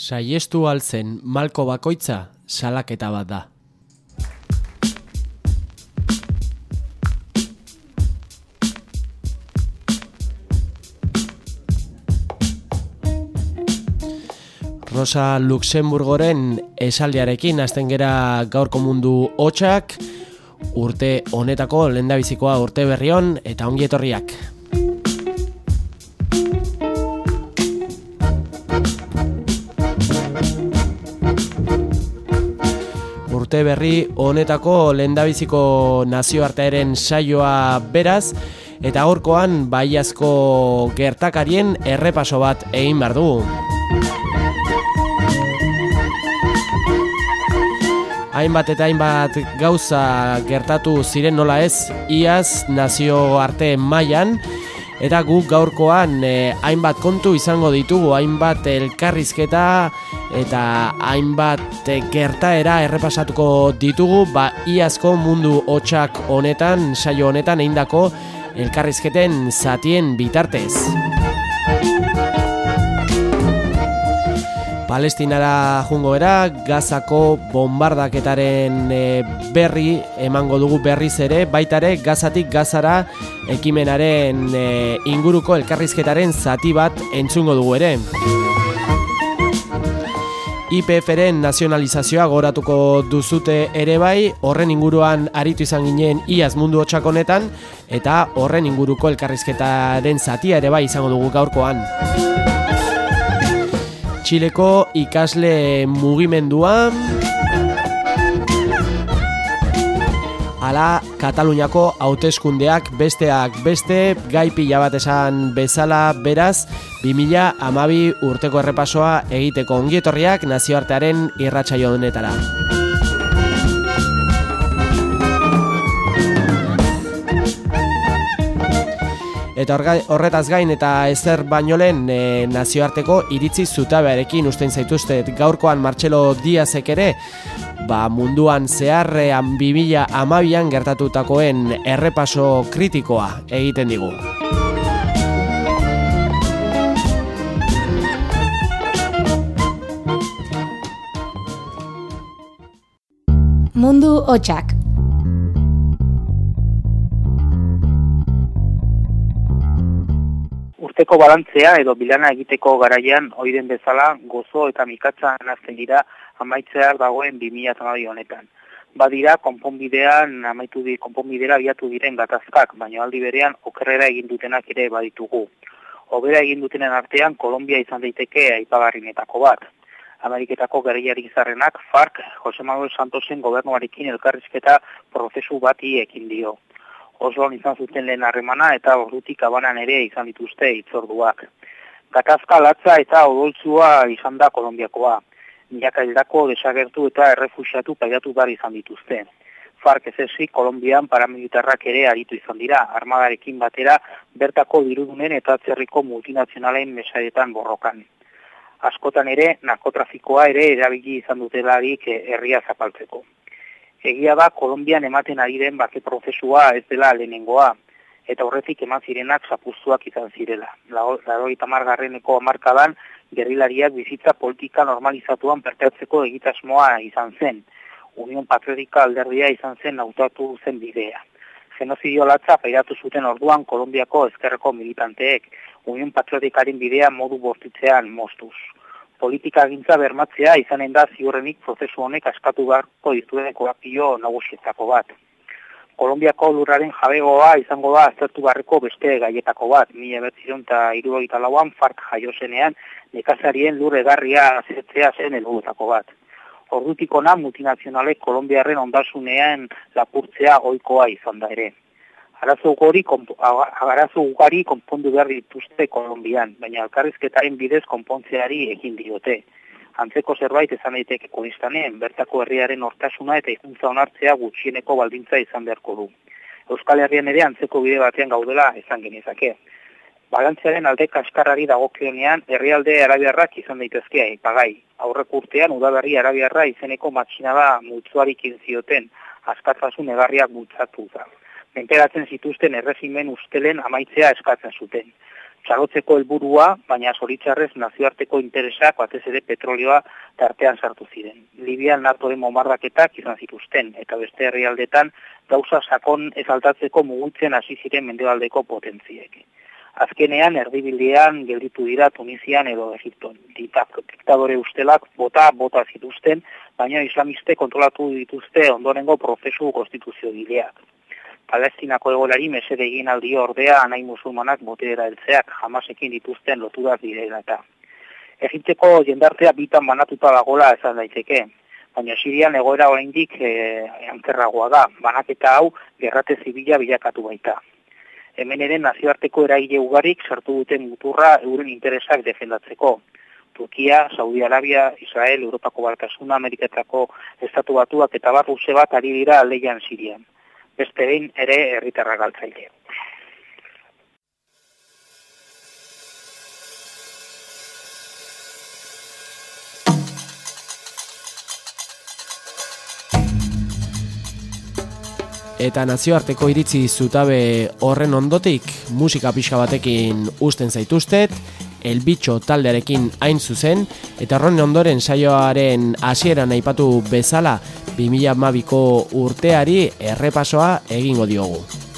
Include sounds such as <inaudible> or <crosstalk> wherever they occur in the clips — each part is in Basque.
Saiestu altzen malko bakoitza salaketa bat da. Rosa Luxemburgoren esaldiarekin hasten gera gaurko mundu hotxak, urte honetako lendabizikoa urte berrion eta ongi etorriak. Urte berri honetako lendabiziko nazioartearen saioa beraz, eta gaurkoan baiazko gertakarien errepaso bat egin behar dugu. hainbat eta hainbat gauza gertatu ziren nola ez iaz nazio arte mailan eta guk gaurkoan eh, hainbat kontu izango ditugu hainbat elkarrizketa eta hainbat gertaera errepasatuko ditugu ba iazko mundu hotxak honetan saio honetan eindako elkarrizketen zatien bitartez. Palestinara jungo era, gazako bombardaketaren e, berri emango dugu berriz ere, baitare gazatik gazara ekimenaren e, inguruko elkarrizketaren zati bat entzungo dugu ere. IPF-ren nazionalizazioa goratuko duzute ere bai, horren inguruan aritu izan ginen iaz mundu honetan eta horren inguruko elkarrizketaren zatia ere bai izango dugu gaurkoan. Txileko ikasle mugimenduan Ala Kataluniako hauteskundeak besteak beste gai pila bat esan bezala beraz 2000 amabi urteko errepasoa egiteko ongietorriak nazioartearen irratsaio honetara. Eta horretaz gain eta ezer baino lehen e, nazioarteko iritzi zutabearekin ustein zaituzte gaurkoan Martxelo Diazek ere ba, munduan zeharrean bibila amabian gertatutakoen errepaso kritikoa egiten digu. Mundu hotxak urteko balantzea edo bilana egiteko garaian oiden bezala gozo eta mikatza nazten dira amaitzear dagoen 2008 honetan. Badira, konponbidean, amaitu di, konponbidera biatu diren gatazkak, baina aldi berean okerrera egin dutenak ere baditugu. Obera egin dutenen artean, Kolombia izan daiteke aipagarrinetako bat. Ameriketako gerriari izarrenak, FARC, Jose Manuel Santosen gobernuarekin elkarrizketa prozesu bati ekin dio. Osloan izan zuten lehen harremana eta ordutik abanan ere izan dituzte itzorduak. Gatazka latza eta odoltzua izan da Kolombiakoa. Milaka hildako desagertu eta errefusiatu paidatu behar izan dituzte. Fark ez Kolombian paramilitarrak ere aritu izan dira, armadarekin batera bertako dirudunen eta atzerriko multinazionalen mesadetan borrokan. Askotan ere, narkotrafikoa ere erabili izan dutelarik herria zapaltzeko. Egia da, Kolombian ematen ari den bake prozesua ez dela lehenengoa, eta horretik eman zirenak zapuztuak izan zirela. Laro eta margarreneko amarkadan, gerrilariak bizitza politika normalizatuan perteatzeko egitasmoa izan zen. Union Patriotika alderdia izan zen nautatu zen bidea. Genozidio latza pairatu zuten orduan Kolombiako ezkerreko militanteek, Union Patriotikaren bidea modu bortitzean mostuz politika gintza bermatzea izanen da ziurrenik prozesu honek askatu beharko dituen korapio nagusietako bat. Kolombiako lurraren jabegoa izango da aztertu barreko beste gaietako bat. Mila betzion eta iruagita lauan fark jaiozenean nekazarien lur egarria azetzea zen elgutako bat. Ordutik ona multinazionalek Kolombiaren ondasunean lapurtzea oikoa izan da ere arazo ugari konpondu behar dituzte Kolombian, baina alkarrizketaren bidez konpontzeari egin diote. Antzeko zerbait ezan daiteke kodistanen, bertako herriaren hortasuna eta ikuntza onartzea gutxieneko baldintza izan beharko du. Euskal Herrian ere antzeko bide batean gaudela izan genezake. Balantzearen alde kaskarrari dagokionean herrialde arabiarrak izan daitezkea ipagai. Aurrek urtean udaberri arabiarra izeneko matxinada multzuarik zioten, askatasun egarriak bultzatu da menperatzen zituzten erregimen ustelen amaitzea eskatzen zuten. txalotzeko helburua, baina zoritzarrez nazioarteko interesak batez ere petrolioa tartean sartu ziren. Libian natoren bombardaketak izan zituzten, eta beste herrialdetan gauza sakon ezaltatzeko mugutzen hasi ziren mendebaldeko potentziek. Azkenean, erdibildean gelditu dira Tunisian edo Egipton. Diktadore ustelak bota bota zituzten, baina islamiste kontrolatu dituzte ondorengo prozesu konstituzio gileak. Palestinako egolari mesede egin aldi ordea anai musulmanak botera eltzeak jamasekin dituzten loturak direla eta. Egipteko jendartea bitan banatuta dagola ezan daiteke, baina Sirian egoera oraindik e, ankerragoa da, banaketa hau gerrate zibila bilakatu baita. Hemen ere nazioarteko eraile ugarik sartu duten muturra euren interesak defendatzeko. Turkia, Saudi Arabia, Israel, Europako Balkasuna, Ameriketako Estatu Batuak eta bat bat ari dira aleian Sirian beste behin ere herritarra galtzaile. Eta nazioarteko iritzi zutabe horren ondotik musika pixka batekin usten zaituztet, elbitxo taldearekin hain zuzen, eta horren ondoren saioaren hasieran aipatu bezala 2012ko urteari errepasoa egingo diogu.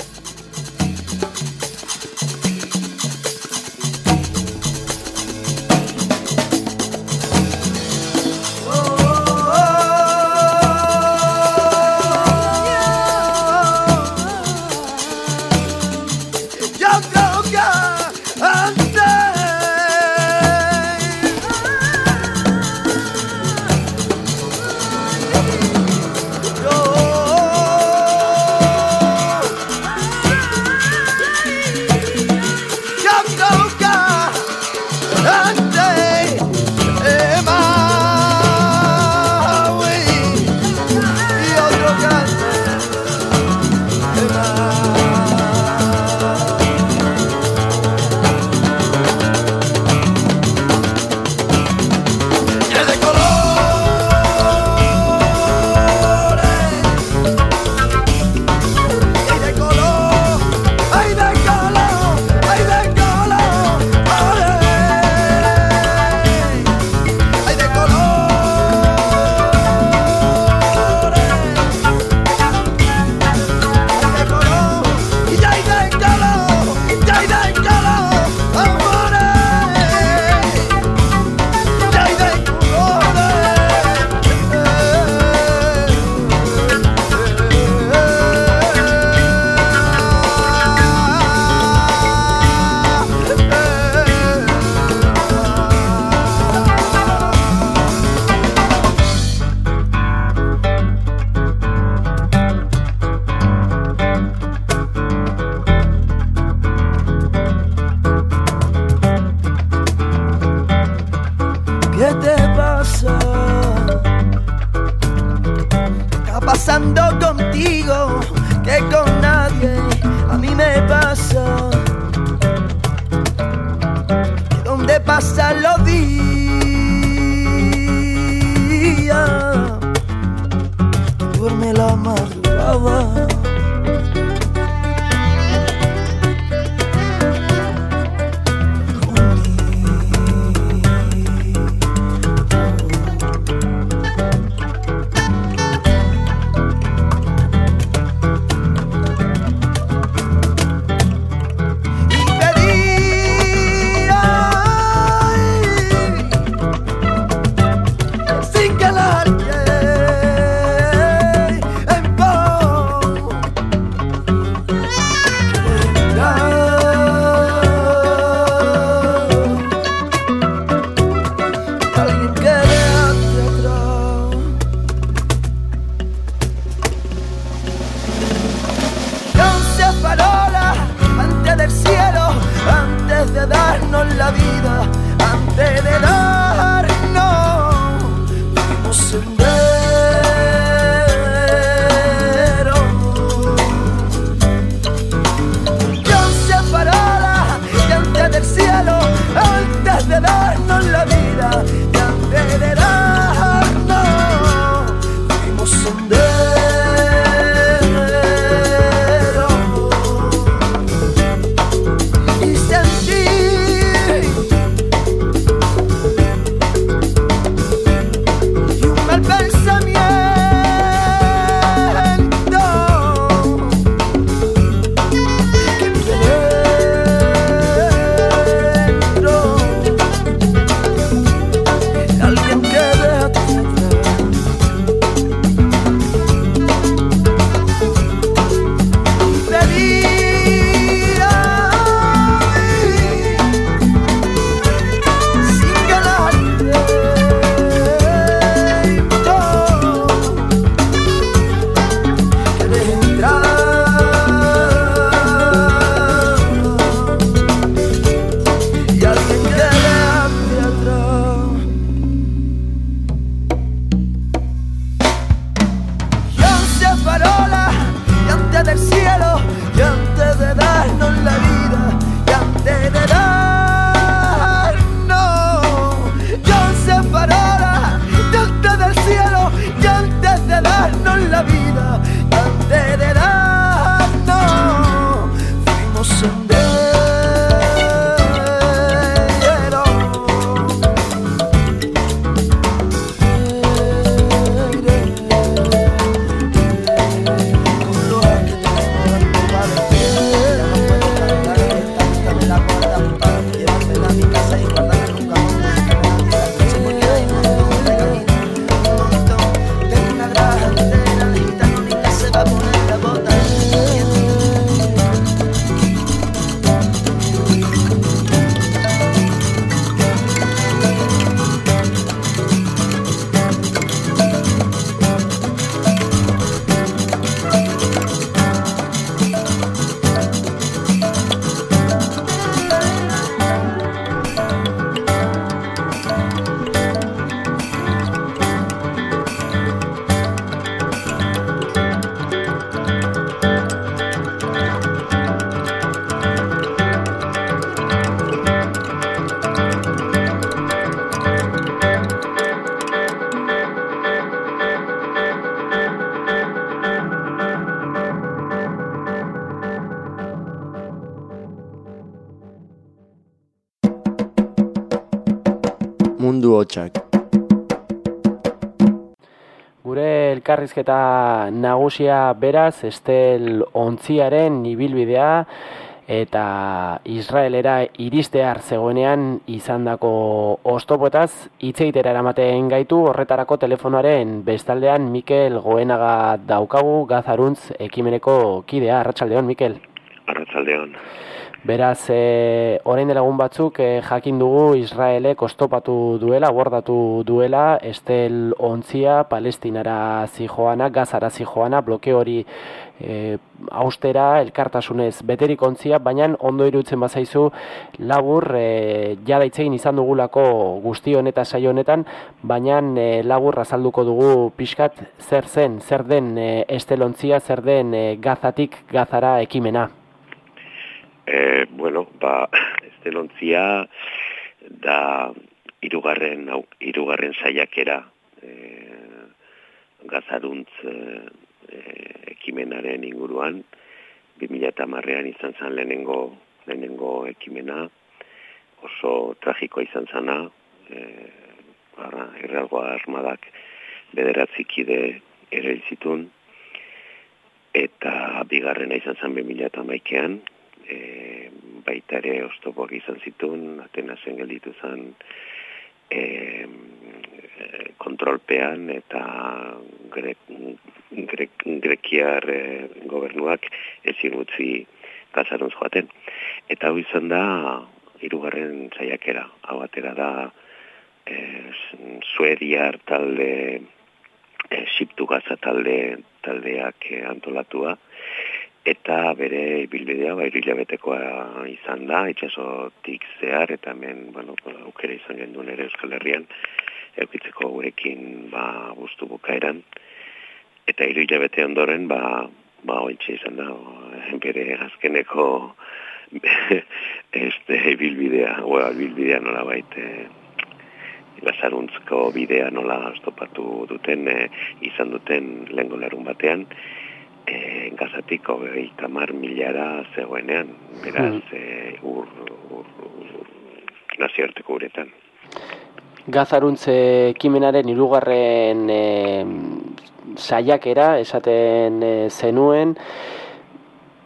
Elkarrizketa nagusia beraz, estel ontziaren ibilbidea, eta Israelera iristear zegoenean izandako oztopoetaz hitzeitera eramaten gaitu. Horretarako telefonoaren bestaldean Mikel Goenaga daukagu Gazaruntz ekimeneko kidea. Arratsaldeon Mikel. Arratsaldeon Beraz, e, orain dela batzuk e, jakin dugu Israelek ostopatu duela, bordatu duela, estel ontzia, palestinara zijoana, gazara zijoana, bloke hori e, austera, elkartasunez beterik ontzia, baina ondo irutzen bazaizu labur e, jada itzein izan dugulako guzti honetan saio honetan, baina e, labur azalduko dugu pixkat zer zen, zer den e, estelontzia, zer den e, gazatik gazara ekimena. E, bueno, ba, <laughs> estelontzia da irugarren, irugarren saiakera e, gazaruntz e, ekimenaren inguruan, 2008an izan zen lehenengo, lehenengo ekimena, oso tragiko izan zana, e, erralgoa armadak bederatzikide ere izitun, eta bigarrena izan zen 2008an, e, baita ere oztopoak izan zituen, Atenasen gelditu zen, e, kontrolpean eta grek, grek, grekiar e, gobernuak ezin utzi gazaruntz joaten. Eta hau izan da, irugarren zaiakera, hau atera da, e, suediar talde, e, siptu gaza talde, taldeak antolatua, eta bere bilbidea ba beteko izan da itsasotik zehar eta hemen bueno aukera izan gendun ere Euskal Herrian eukitzeko gurekin ba gustu bukaeran. Eta hiru bete ondoren ba ba ointxe izan da bere azkeneko <laughs> este bilbidea o bilbidea nola baite Lazaruntzko bidea nola estopatu duten e, izan duten lengo lerun batean e, gazatik hogei tamar milara zegoenean, beraz, hmm. e, ur, ur, ur, nazioarteko uretan. Gazaruntze ekimenaren irugarren e, saiakera, esaten e, zenuen,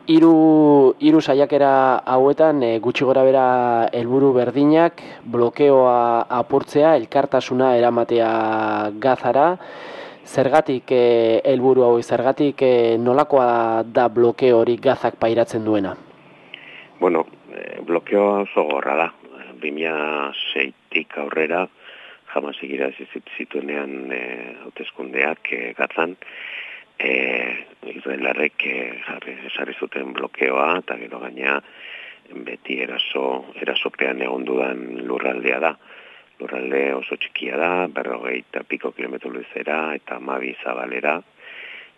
Hiru hiru saiakera hauetan e, gutxi gora bera helburu berdinak blokeoa apurtzea, elkartasuna eramatea gazara, Zergatik eh, helburu hau, zergatik eh, nolakoa da blokeo hori gazak pairatzen duena? Bueno, eh, blokeo oso gorra da. 2006-tik aurrera, jamaz egira zituenean eh, hautezkundeak eh, gazan, eh, Israelarrek eh, jarri zuten blokeoa, eta gero gaina beti eraso, erasopean egon dudan lurraldea da lurralde oso txikia da, berrogei eta piko kilometro luzera eta mabi zabalera,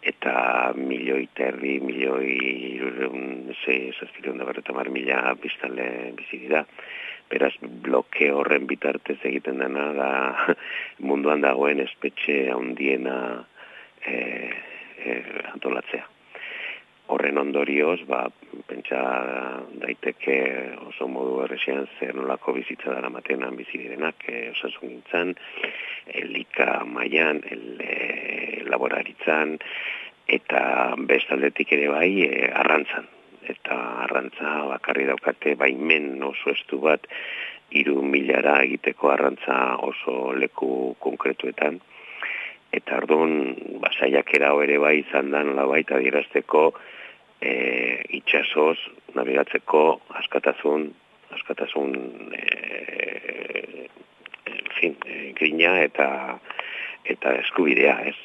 eta milioi terri, milioi zei, zazpileun da berreta mar mila biztanle biziki da. Beraz, bloke horren bitartez egiten dena da <laughs> munduan dagoen espetxe handiena e, e, antolatzea horren ondorioz, ba, pentsa daiteke oso modu erresean zer nolako bizitza dara matenan bizidirenak, e, osasun gintzan, elika maian, el, e, laboraritzan, eta bestaldetik ere bai, e, arrantzan. Eta arrantza bakarri daukate, baimen oso estu bat, iru milara egiteko arrantza oso leku konkretuetan, eta ardun basaiak erao ere bai izan da nola baita dirazteko e, itxasoz nabigatzeko askatasun askatasun e, en fin, e, grina eta eta eskubidea, ez?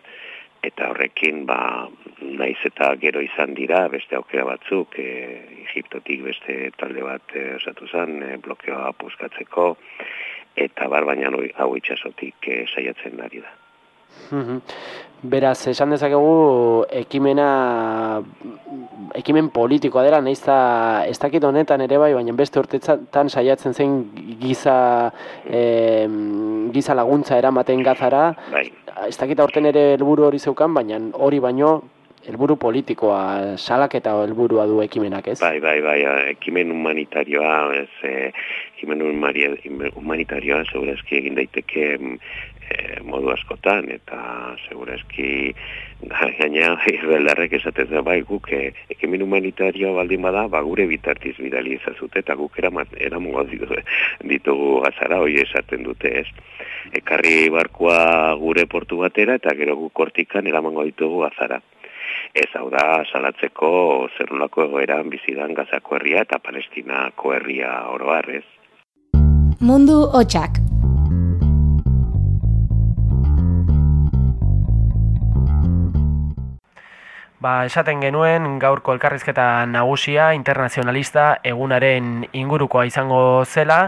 Eta horrekin, ba, naiz eta gero izan dira, beste aukera batzuk, e, Egiptotik beste talde bat e, osatu zen, e, blokeoa puskatzeko, eta bar baina hau itxasotik e, saiatzen ari da. Beraz, esan dezakegu ekimena ekimen politikoa dela, nahiz da ez dakit honetan ere bai, baina beste urtetan saiatzen zen giza, e, giza laguntza eramaten gazara. Bai. Ez dakit aurten ere helburu hori zeukan, baina hori baino helburu politikoa, salak eta helburua du ekimenak, ez? Bai, bai, bai, ekimen humanitarioa, ez, e, ekimen humanitarioa segurazki egin daiteke e, modu askotan eta segurazki gaina <laughs> Israelarrek esaten da bai guk e, ekimen humanitarioa baldin bada ba gure bitartiz bidali ezazute eta guk eraman eramango ditugu <laughs> gazara hoi esaten dute ez ekarri barkua gure portu batera eta gero guk kortikan eramango ditugu gazara Ez hau da, salatzeko zerulako egoeran bizidan gazako herria eta palestinako herria oroar, ez? Mundu hotxak. Ba, esaten genuen gaurko elkarrizketa nagusia internazionalista egunaren ingurukoa izango zela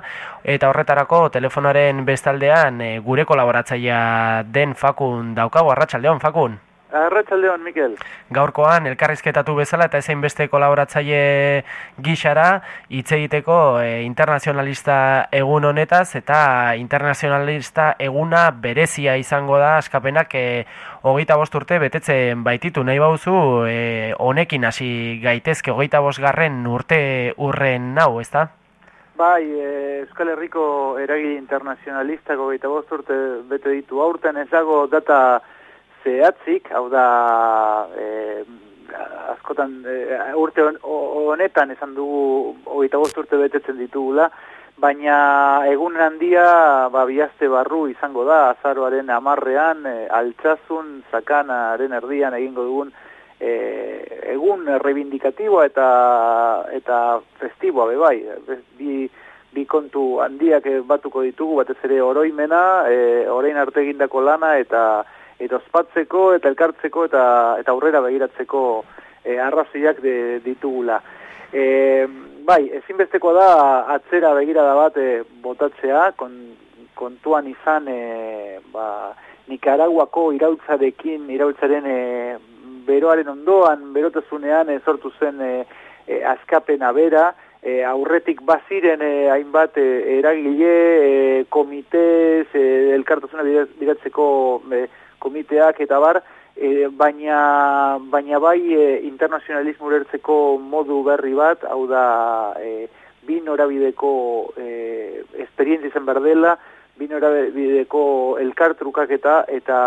eta horretarako telefonaren bestaldean e, gure kolaboratzailea den Fakun daukago arratsaldeon Fakun. Arratxaldeon, Mikel. Gaurkoan, elkarrizketatu bezala eta ezein beste kolaboratzaile gixara, hitz egiteko e, internazionalista egun honetaz, eta internazionalista eguna berezia izango da, askapenak e, hogeita bost urte betetzen baititu nahi bauzu, e, honekin hasi gaitezke hogeita bost garren urte urren nau, ezta? Bai, e, Euskal Herriko eragi internazionalista hogeita bost urte bete ditu aurten ez dago data zehatzik, hau da e, askotan e, urte honetan esan dugu hogeita bost urte betetzen ditugula, baina egun handia ba, bihazte barru izango da, azaroaren amarrean, e, altxazun, zakanaren erdian egingo dugun e, egun reivindikatiboa eta eta festiboa bebai, bi, bi kontu handiak batuko ditugu, batez ere oroimena, e, orain arte egindako lana eta eta ospatzeko eta elkartzeko eta eta aurrera begiratzeko e, arrazoiak de, ditugula. E, bai, ezinbesteko da atzera begirada bat e, botatzea, kon, kontuan izan e, ba, Nikaraguako irautzarekin, irautzaren e, beroaren ondoan, berotazunean e, sortu zen e, e, askapena bera, e, aurretik baziren e, hainbat e, eragile, e, komitez, e, elkartasuna biratzeko e, komiteak eta bar, e, baina, baina bai e, internazionalismo urertzeko modu berri bat, hau da e, bi norabideko e, esperientzia izan berdela, bi norabideko elkartrukak eta, eta,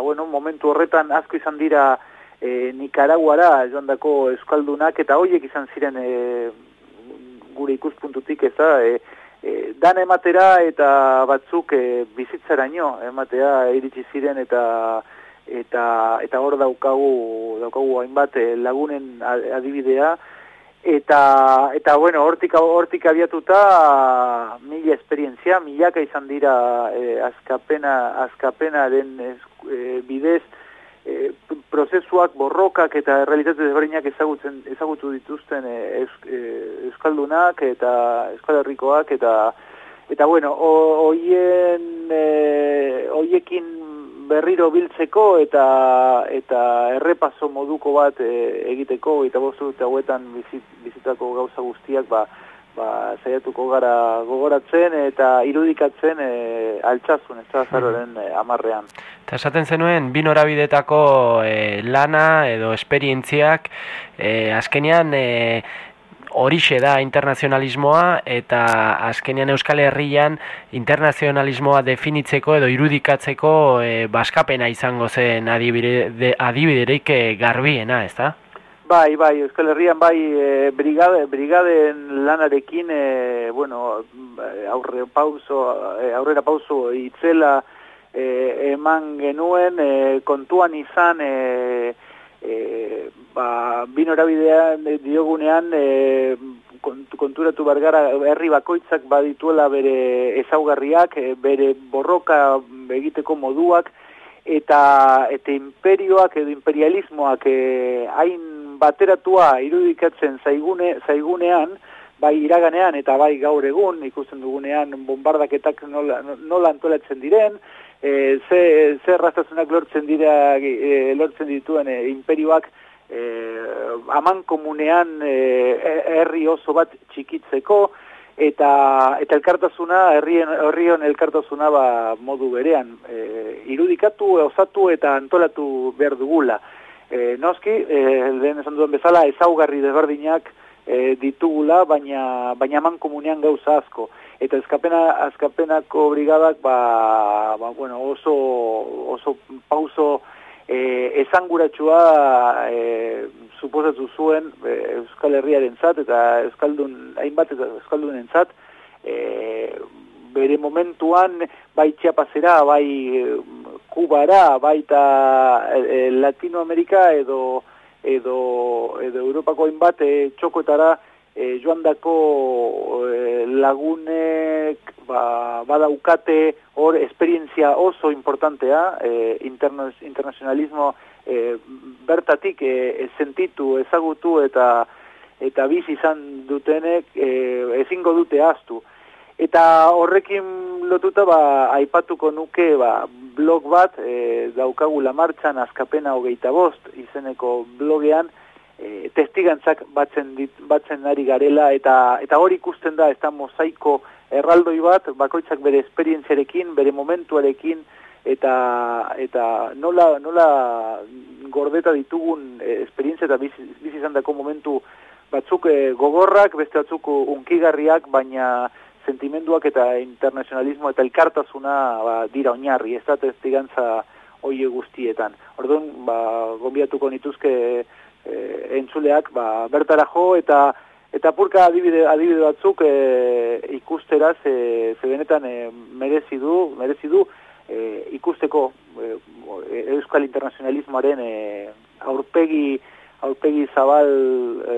bueno, momentu horretan asko izan dira e, Nicaraguara joan dako Euskaldunak eta hoiek izan ziren e, gure ikuspuntutik ez da, e, e, dan ematera eta batzuk e, bizitzaraino ematea iritsi ziren eta eta eta hor daukagu daukagu hainbat e, lagunen adibidea. Eta eta bueno hortik hortik abiatuta mila esperientzia milaka izan dira e, askapena askapenaren e, bidez e, prozesuak borrokak eta realitate desberdinak ezagutzen ezagutu dituzten e, e, euskaldunak eta euskal herrikoak eta eta bueno hoien e, hoiekin berriro biltzeko eta eta errepaso moduko bat e, egiteko eta bostu hauetan bizit, bizitako gauza guztiak ba ba, zaiatuko gara gogoratzen eta irudikatzen e, altxazun, ez da zaroren e, amarrean. Eta esaten zenuen, bin horabidetako e, lana edo esperientziak, e, azkenean e, horixe da internazionalismoa eta azkenean Euskal Herrian internazionalismoa definitzeko edo irudikatzeko e, baskapena izango zen adibiderik garbiena, ez da? Bai, bai, Euskal Herrian bai e, brigade, brigaden lanarekin, e, bueno, aurre pauso, aurrera pauso itzela e, eman genuen, e, kontuan izan, e, e, ba, binorabidean diogunean, e, konturatu bargara herri bakoitzak badituela bere ezaugarriak, bere borroka egiteko moduak, eta eta imperioak edo imperialismoak eh, hain bateratua irudikatzen zaigune, zaigunean, bai iraganean eta bai gaur egun, ikusten dugunean bombardaketak nola, nola antolatzen diren, e, ze, ze rastazunak lortzen dira, e, lortzen dituen e, imperioak e, aman komunean e, herri oso bat txikitzeko, eta eta elkartasuna herrien herrion elkartasuna ba modu berean e, irudikatu osatu eta antolatu behar dugula e, noski, e, lehen esan duen bezala, ezaugarri desberdinak e, ditugula, baina, baina man komunean gauza asko. Eta eskapena, azkapenako brigadak ba, ba, bueno, oso, oso pauso e, esanguratsua e, suposatu zuen e, Euskal Herriaren zat, eta Euskaldun, hainbat eta Euskaldunen zat, e, bere momentuan bai txapazera, bai kubara, bai eta e, Latinoamerika edo edo, edo Europako hainbat e, txokoetara e, joan dako e, lagunek ba, badaukate hor esperientzia oso importantea, e, internazionalismo e, bertatik e, sentitu, ezagutu eta eta bizi izan dutenek e, ezingo dute aztu. Eta horrekin lotuta ba, aipatuko nuke ba, blog bat e, daukagula martxan azkapena hogeita bost izeneko blogean e, testigantzak batzen, dit, batzen ari garela eta eta hori ikusten da ez da mozaiko erraldoi bat bakoitzak bere esperientziarekin, bere momentuarekin eta eta nola, nola gordeta ditugun e, esperientzia eta bizi, bizi dako momentu batzuk e, gogorrak, beste batzuk unkigarriak, baina sentimenduak eta internazionalismo eta elkartasuna ba, dira oinarri, ez da testigantza oie guztietan. Orduan, ba, gombiatuko nituzke e, entzuleak ba, bertara jo eta eta purka adibide, adibide batzuk e, ikusteraz e, ze benetan e, merezi du, merezi du e, ikusteko e, euskal internazionalismoaren e, aurpegi aurpegi zabal e,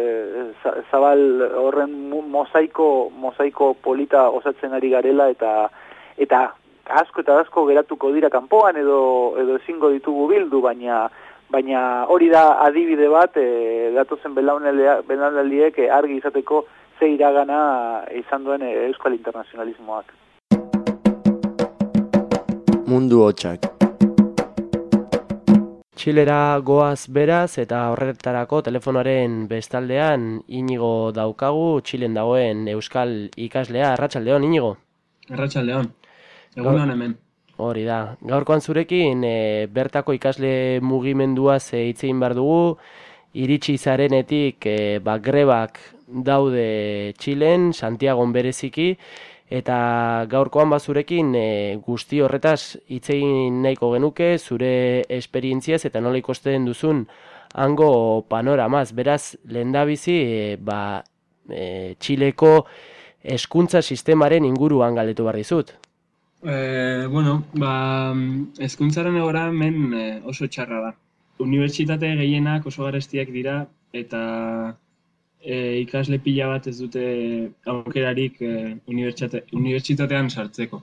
zabal horren mozaiko mozaiko polita osatzen ari garela eta eta asko eta asko geratuko dira kanpoan edo edo ezingo ditugu bildu baina baina hori da adibide bat e, datozen belaunaldiek e, argi izateko ze iragana izan duen euskal internazionalismoak. Mundu hotxak Txilera goaz beraz eta horretarako telefonoaren bestaldean inigo daukagu Txilen dagoen euskal ikaslea. Arratxaldeon, inigo? Arratxaldeon, egun hemen. Hori da, gaurkoan zurekin e, bertako ikasle mugimendua zeitzein behar dugu, iritsi zarenetik e, grebak daude Txilen, Santiago bereziki, Eta gaurkoan bazurekin e, guzti horretaz hitzein nahiko genuke, zure esperientziaz eta nola ikosten duzun hango panoramaz. Beraz, lehen da bizi, e, ba, e, Txileko eskuntza sistemaren inguruan galetu barri zut. E, bueno, ba, eskuntzaren egora men oso txarra da. Unibertsitate gehienak oso garestiak dira eta e, ikasle pila bat ez dute aukerarik e, unibertsitatean sartzeko.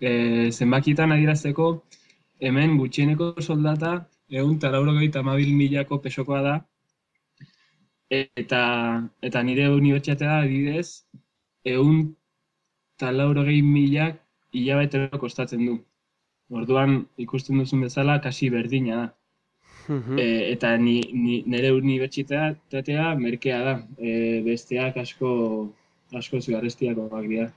E, zenbakitan adirazteko, hemen gutxieneko soldata egun talauro gaita mabil milako pesokoa da, eta, eta nire unibertsitatea adidez, egun talauro gehi milak hilabetero kostatzen du. Orduan ikusten duzun bezala, kasi berdina da. E, eta ni, ni, nire unibertsitatea merkea da. E, besteak asko asko zugarrestiako bak dira.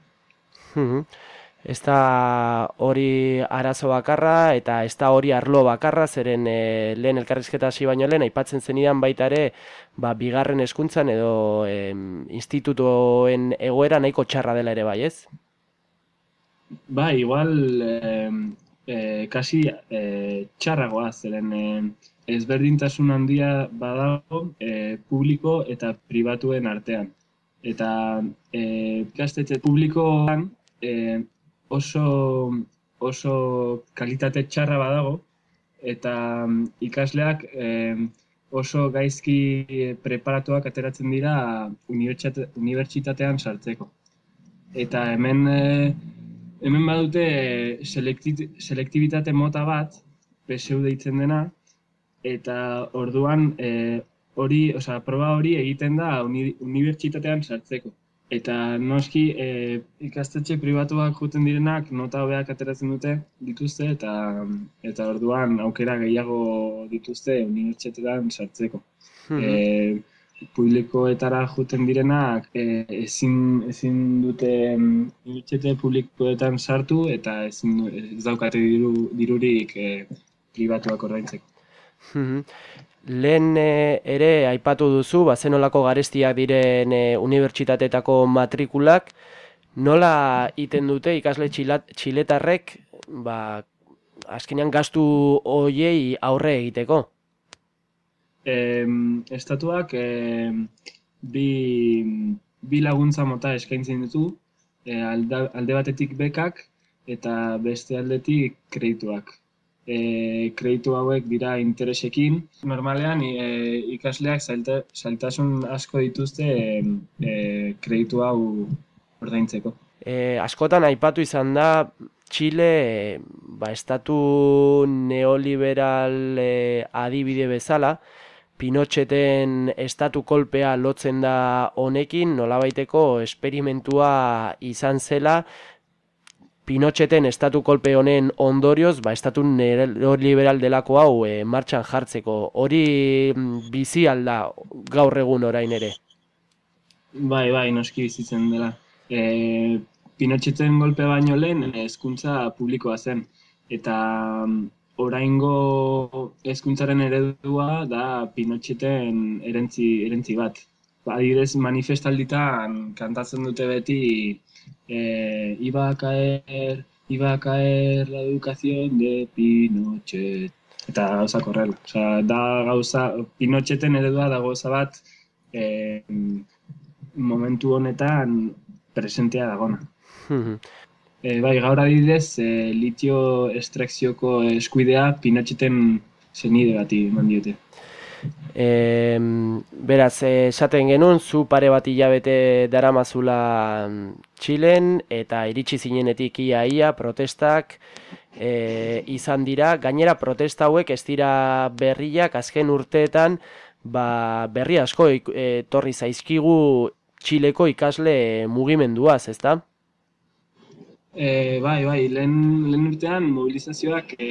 Ez da hori arazo bakarra eta ez da hori arlo bakarra, zeren e, lehen elkarrizketa hasi baino lehen, aipatzen zenidan baita ere, ba, bigarren hezkuntzan edo e, institutoen egoera nahiko txarra dela ere bai, ez? Ba, igual, e, e, kasi e, txarragoa, zeren e, ezberdintasun handia badago e, publiko eta pribatuen artean. Eta e, ikastetxe publikoan e, oso, oso kalitate txarra badago eta ikasleak e, oso gaizki preparatuak ateratzen dira unibertsitatean sartzeko. Eta hemen e, hemen badute selektibitate mota bat, PSU deitzen dena, eta orduan e, hori, osea, proba hori egiten da uni, unibertsitatean sartzeko. Eta noski e, ikastetxe pribatuak juten direnak nota hobeak ateratzen dute dituzte eta eta orduan aukera gehiago dituzte unibertsitatean sartzeko. Mm -hmm. publikoetara juten direnak e, ezin, ezin dute unibertsitate publikoetan sartu eta ezin ez daukate diru, dirurik e, pribatuak ordaintzeko. Mhm. Lehen e, ere aipatu duzu, ba, zenolako garestiak diren e, unibertsitateetako matrikulak, nola iten dute ikasle txilat, txiletarrek, ba, azkenean gastu hoiei aurre egiteko? Em, estatuak em, bi, bi laguntza mota eskaintzen ditu, e, alda, alde batetik bekak eta beste aldetik kredituak. E, kreditu hauek dira interesekin. Normalean e, ikasleak zailta, zailtasun asko dituzte e, e, kreditu hau ordaintzeko. E, askotan aipatu izan da Txile e, ba, estatu neoliberal e, adibide bezala, Pinocheten estatu kolpea lotzen da honekin, nolabaiteko esperimentua izan zela, Pinocheten estatu kolpe honen ondorioz, ba, estatu neoliberal delako hau e, martxan jartzeko. Hori mm, bizi alda gaur egun orain ere. Bai, bai, noski bizitzen dela. E, Pinocheten golpe baino lehen hezkuntza publikoa zen. Eta mm, oraingo hezkuntzaren eredua da Pinocheten erentzi, erentzi bat. Ba, adibidez, manifestalditan kantatzen dute beti eh, iba a caer, iba a caer la educación de Pinochet. Eta gauza korrela. Osa, da gauza, Pinocheten eredua da gauza bat eh, momentu honetan presentea dagona. e, bai, gaur adidez, e, litio estrakzioko eskuidea Pinocheten zenide bati eman diote. E, beraz, esaten genuen, zu pare bat hilabete daramazula Txilen, eta iritsi zinenetik ia ia protestak e, izan dira. Gainera protesta hauek ez dira berriak azken urteetan ba, berri asko e, torri zaizkigu Txileko ikasle mugimenduaz, ezta? E, bai, bai, lehen, lehen urtean mobilizazioak e,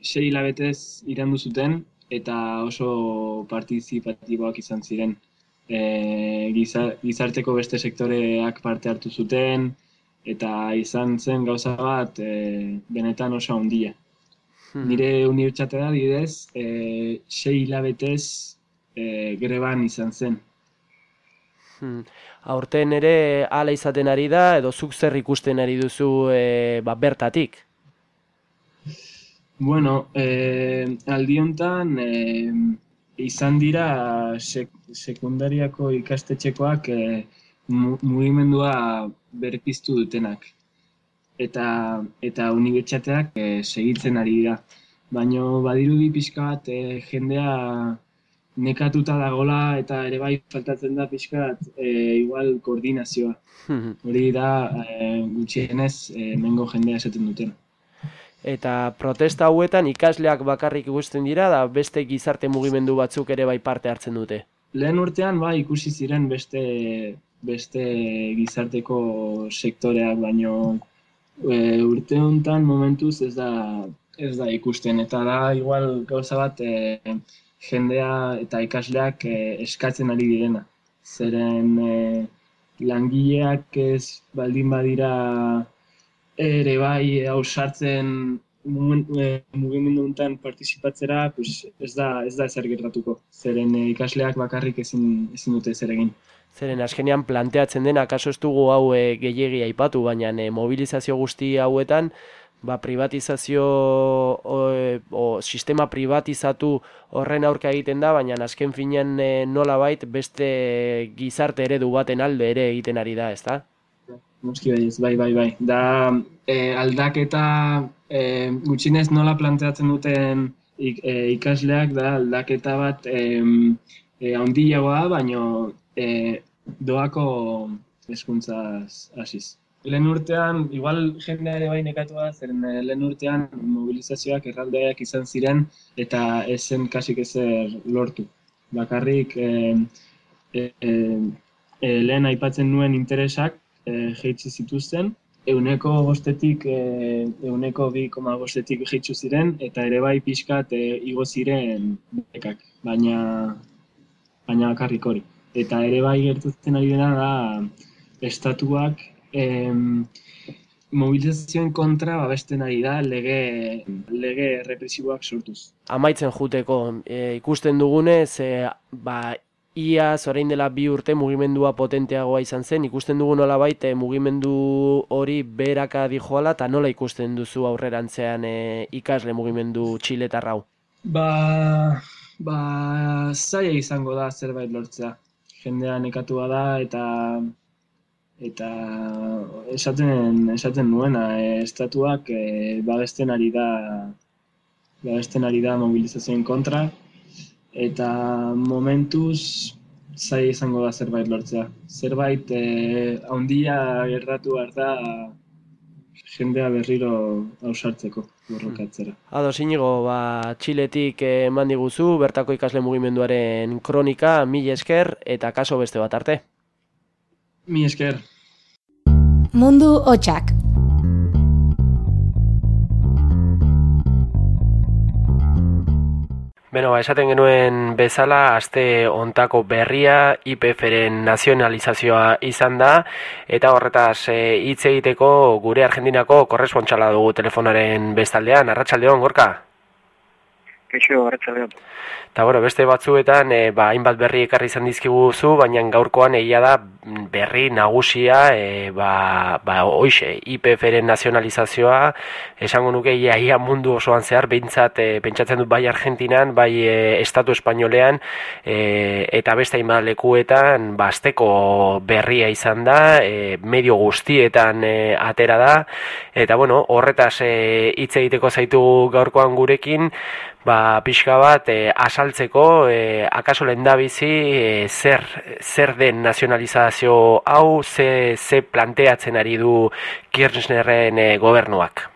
sei hilabetez irandu zuten, eta oso partizipatiboak izan ziren. E, gizarteko beste sektoreak parte hartu zuten, eta izan zen gauza bat e, benetan oso handia. Hmm. Nire unibertsatea didez, e, sei hilabetez e, greban izan zen. Hmm. Aurten ere hala izaten ari da, edo zuk zer ikusten ari duzu e, ba, bertatik? Bueno, eh, aldi honetan eh, izan dira sek sekundariako ikastetxekoak eh, mugimendua berpiztu dutenak. Eta, eta unibertsateak eh, segitzen ari dira. Baina badirudi pixka bat eh, jendea nekatuta dagola eta ere bai faltatzen da pixka bat eh, igual koordinazioa. Hori da eh, gutxienez eh, mengo jendea esaten dutena eta protesta hauetan ikasleak bakarrik ikusten dira da beste gizarte mugimendu batzuk ere bai parte hartzen dute. Lehen urtean bai ikusi ziren beste beste gizarteko sektoreak baino e, urte honetan momentuz ez da ez da ikusten eta da igual gauza bat e, jendea eta ikasleak e, eskatzen ari direna. Zeren e, langileak ez baldin badira ere bai ausartzen eh, mugimendu honetan partizipatzera, pues ez da ez da ezer gertatuko. Zeren eh, ikasleak bakarrik ezin ezin dute zer egin. Zeren askenean planteatzen dena kaso ez dugu hau e, gehiegi aipatu, baina mobilizazio guzti hauetan ba, privatizazio o, o, sistema privatizatu horren aurka egiten da, baina azken finean e, nola beste gizarte eredu baten alde ere egiten ari da, ezta? Noski bai, bai, bai. Da, e, aldaketa e, gutxinez nola planteatzen duten e, ikasleak, da, aldaketa bat e, e, handiagoa, baino e, doako eskuntzaz hasiz. Lehen urtean, igual jendea ere bai nekatua, zeren lehen urtean mobilizazioak erraldeak izan ziren eta esen kasik ezer lortu. Bakarrik e, e, e, lehen aipatzen nuen interesak e, jeitsi zituzten, euneko bostetik, e, euneko bi koma bostetik jeitsu ziren, eta ere bai pixkat e, igo ziren bekak, baina, baina bakarrik hori. Eta ere bai gertatzen ari dena da estatuak em, mobilizazioen kontra babesten ari da lege, lege represiboak sortuz. Amaitzen juteko, e, ikusten dugunez, e, ba, Iaz, orain dela bi urte mugimendua potenteagoa izan zen, ikusten dugu nola baite mugimendu hori beraka dijoala, eta nola ikusten duzu aurrerantzean e, ikasle mugimendu txiletarrau? Ba, ba, zaila izango da zerbait lortzea. Jendea nekatua da eta eta esaten, esaten nuena, e, estatuak e, babesten ari da babesten ari da mobilizazioen kontra, eta momentuz zai izango da zerbait lortzea. Zerbait eh, handia gerratu behar da jendea berriro ausartzeko borrokatzera. Hmm. Ado, sinigo, ba, txiletik eman diguzu, bertako ikasle mugimenduaren kronika, mi esker eta kaso beste bat arte. Mi esker. Mundu hotxak. Beno, ba, esaten genuen bezala, aste ontako berria IPF-ren nazionalizazioa izan da, eta horretaz eh, hitz egiteko gure Argentinako korrespontxala dugu telefonaren bestaldean. Arratxaldeon, gorka? Keixo, arratxaldeon. Eta bueno, beste batzuetan e, ba, hainbat berri ekarri izan dizkiguzu, baina gaurkoan egia da berri nagusia e, ba, ba, oixe, IPF-eren nazionalizazioa, esango nuke ia, ia mundu osoan zehar, behintzat e, pentsatzen dut bai Argentinan, bai e, Estatu Espainolean, e, eta beste hainbat lekuetan, ba, berria izan da, e, medio guztietan e, atera da, eta bueno, horretaz hitz egiteko zaitu gaurkoan gurekin, ba, pixka bat e, asaltzeko e, akaso lehen bizi e, zer, zer den nazionalizazio hau ze, ze planteatzen ari du Kirchnerren e, gobernuak?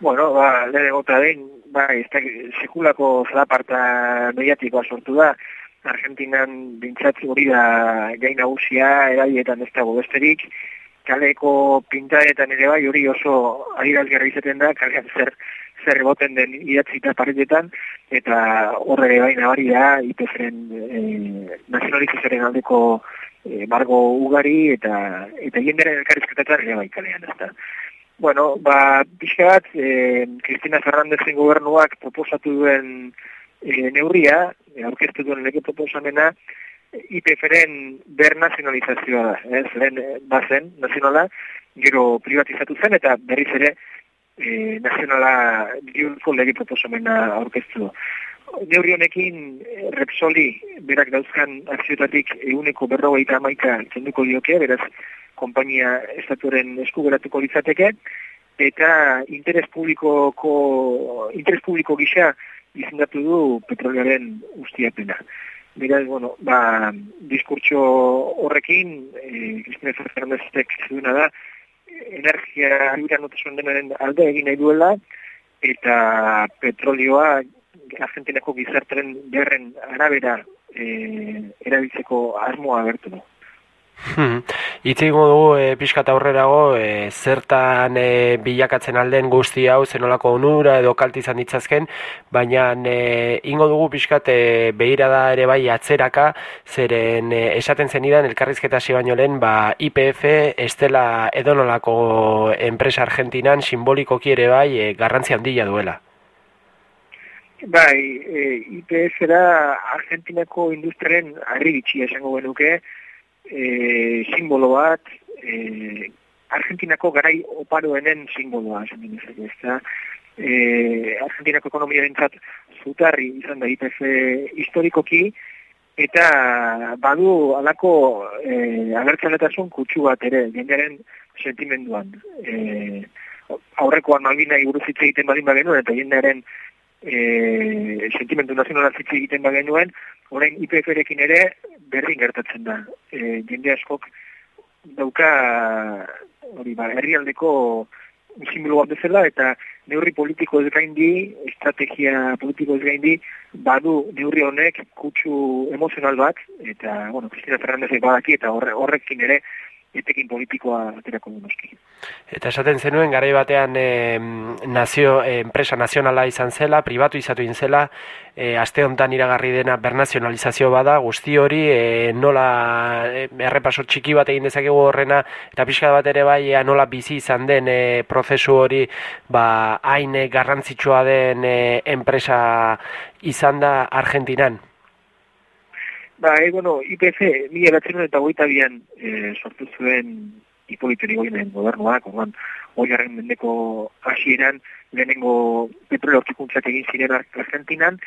Bueno, ba, lehen gota den, ba, ez da, sekulako zalaparta mediatikoa sortu da, Argentinan bintzatzi hori da gain nagusia eraietan ez dago besterik, kaleko pintaetan ere bai hori oso adirazgarra izaten da, kalean zer zer egoten den idatzi eta eta horre ere baina bari da, IPFren e, aldeko e, bargo ugari, eta eta jenderen elkarrizketetan ere bai kalean, ez Bueno, ba, pixka bat, e, Cristina Ferrandezen gobernuak proposatu duen e, neurria, e, aurkeztu duen lege proposamena, IPFren ber nazionalizazioa da, ez, lehen bazen, nazionala, gero privatizatu zen, eta berriz ere, e, nazionala bihurko lege proposamena aurkeztu. Neurri honekin e, Repsoli berak dauzkan akziotatik eguneko berrogeita amaika zenduko dioke, beraz kompainia estatuaren eskuberatuko litzateke, eta interes publikoko interes publiko gisa izendatu du petrolearen ustiapena. Beraz, bueno, ba, diskurtso horrekin, e, Cristina Fernandezek ziduna da, energia alura notasun denaren alde egin nahi duela, eta petrolioa Argentinako gizartaren berren arabera e, erabiltzeko asmoa agertu du. Hmm. Itzingo dugu e, pixkat aurrerago e, zertan e, bilakatzen alden guzti hau zenolako onura edo kalti izan ditzazken, baina e, ingo dugu pixkat e, behira da ere bai atzeraka, zeren e, esaten zenidan elkarrizketa hasi baino lehen ba, IPF estela edonolako enpresa argentinan simbolikoki ere bai e, garrantzi handia duela. Bai, e, IPF da Argentinako industriaren harri bitxia esango benuke, e, simbolo bat, e, Argentinako garai oparoenen simboloa, esan dinezak ez da. E, Argentinako ekonomia dintzat zutarri izan da IPF historikoki, eta badu alako e, agertzaletasun kutsu bat ere, jendearen sentimenduan. E, aurrekoan Malvina buruz egiten badin bagenuen, eta jendearen e, sentimendu nazionala zitzi egiten bagenuen, orain IPF-erekin ere berdin gertatzen da. E, jende askok dauka hori ba, herrialdeko simbolo bat bezala eta neurri politiko ez gaindi, estrategia politiko ez gaindi, badu neurri honek kutsu emozional bat, eta, bueno, Cristina Ferrandezek badaki, eta horrekin ere etekin politikoa aterako du noski. Eta esaten zenuen, garai batean e, nazio, enpresa nazionala izan zela, pribatu izatu zela, e, aste honetan iragarri dena bernazionalizazio bada, guzti hori e, nola e, errepaso txiki bat egin dezakegu horrena, eta pixka bat ere bai, ea nola bizi izan den e, prozesu hori, ba, hain garrantzitsua den e, enpresa izan da Argentinan. Ba, e, bueno, IPC, mila batzen eta goita bian e, sortu zuen Hipolito goinen gobernuak, orduan, hoi mendeko hasieran lehenengo petroleo hortikuntzak egin ziren Argentinan,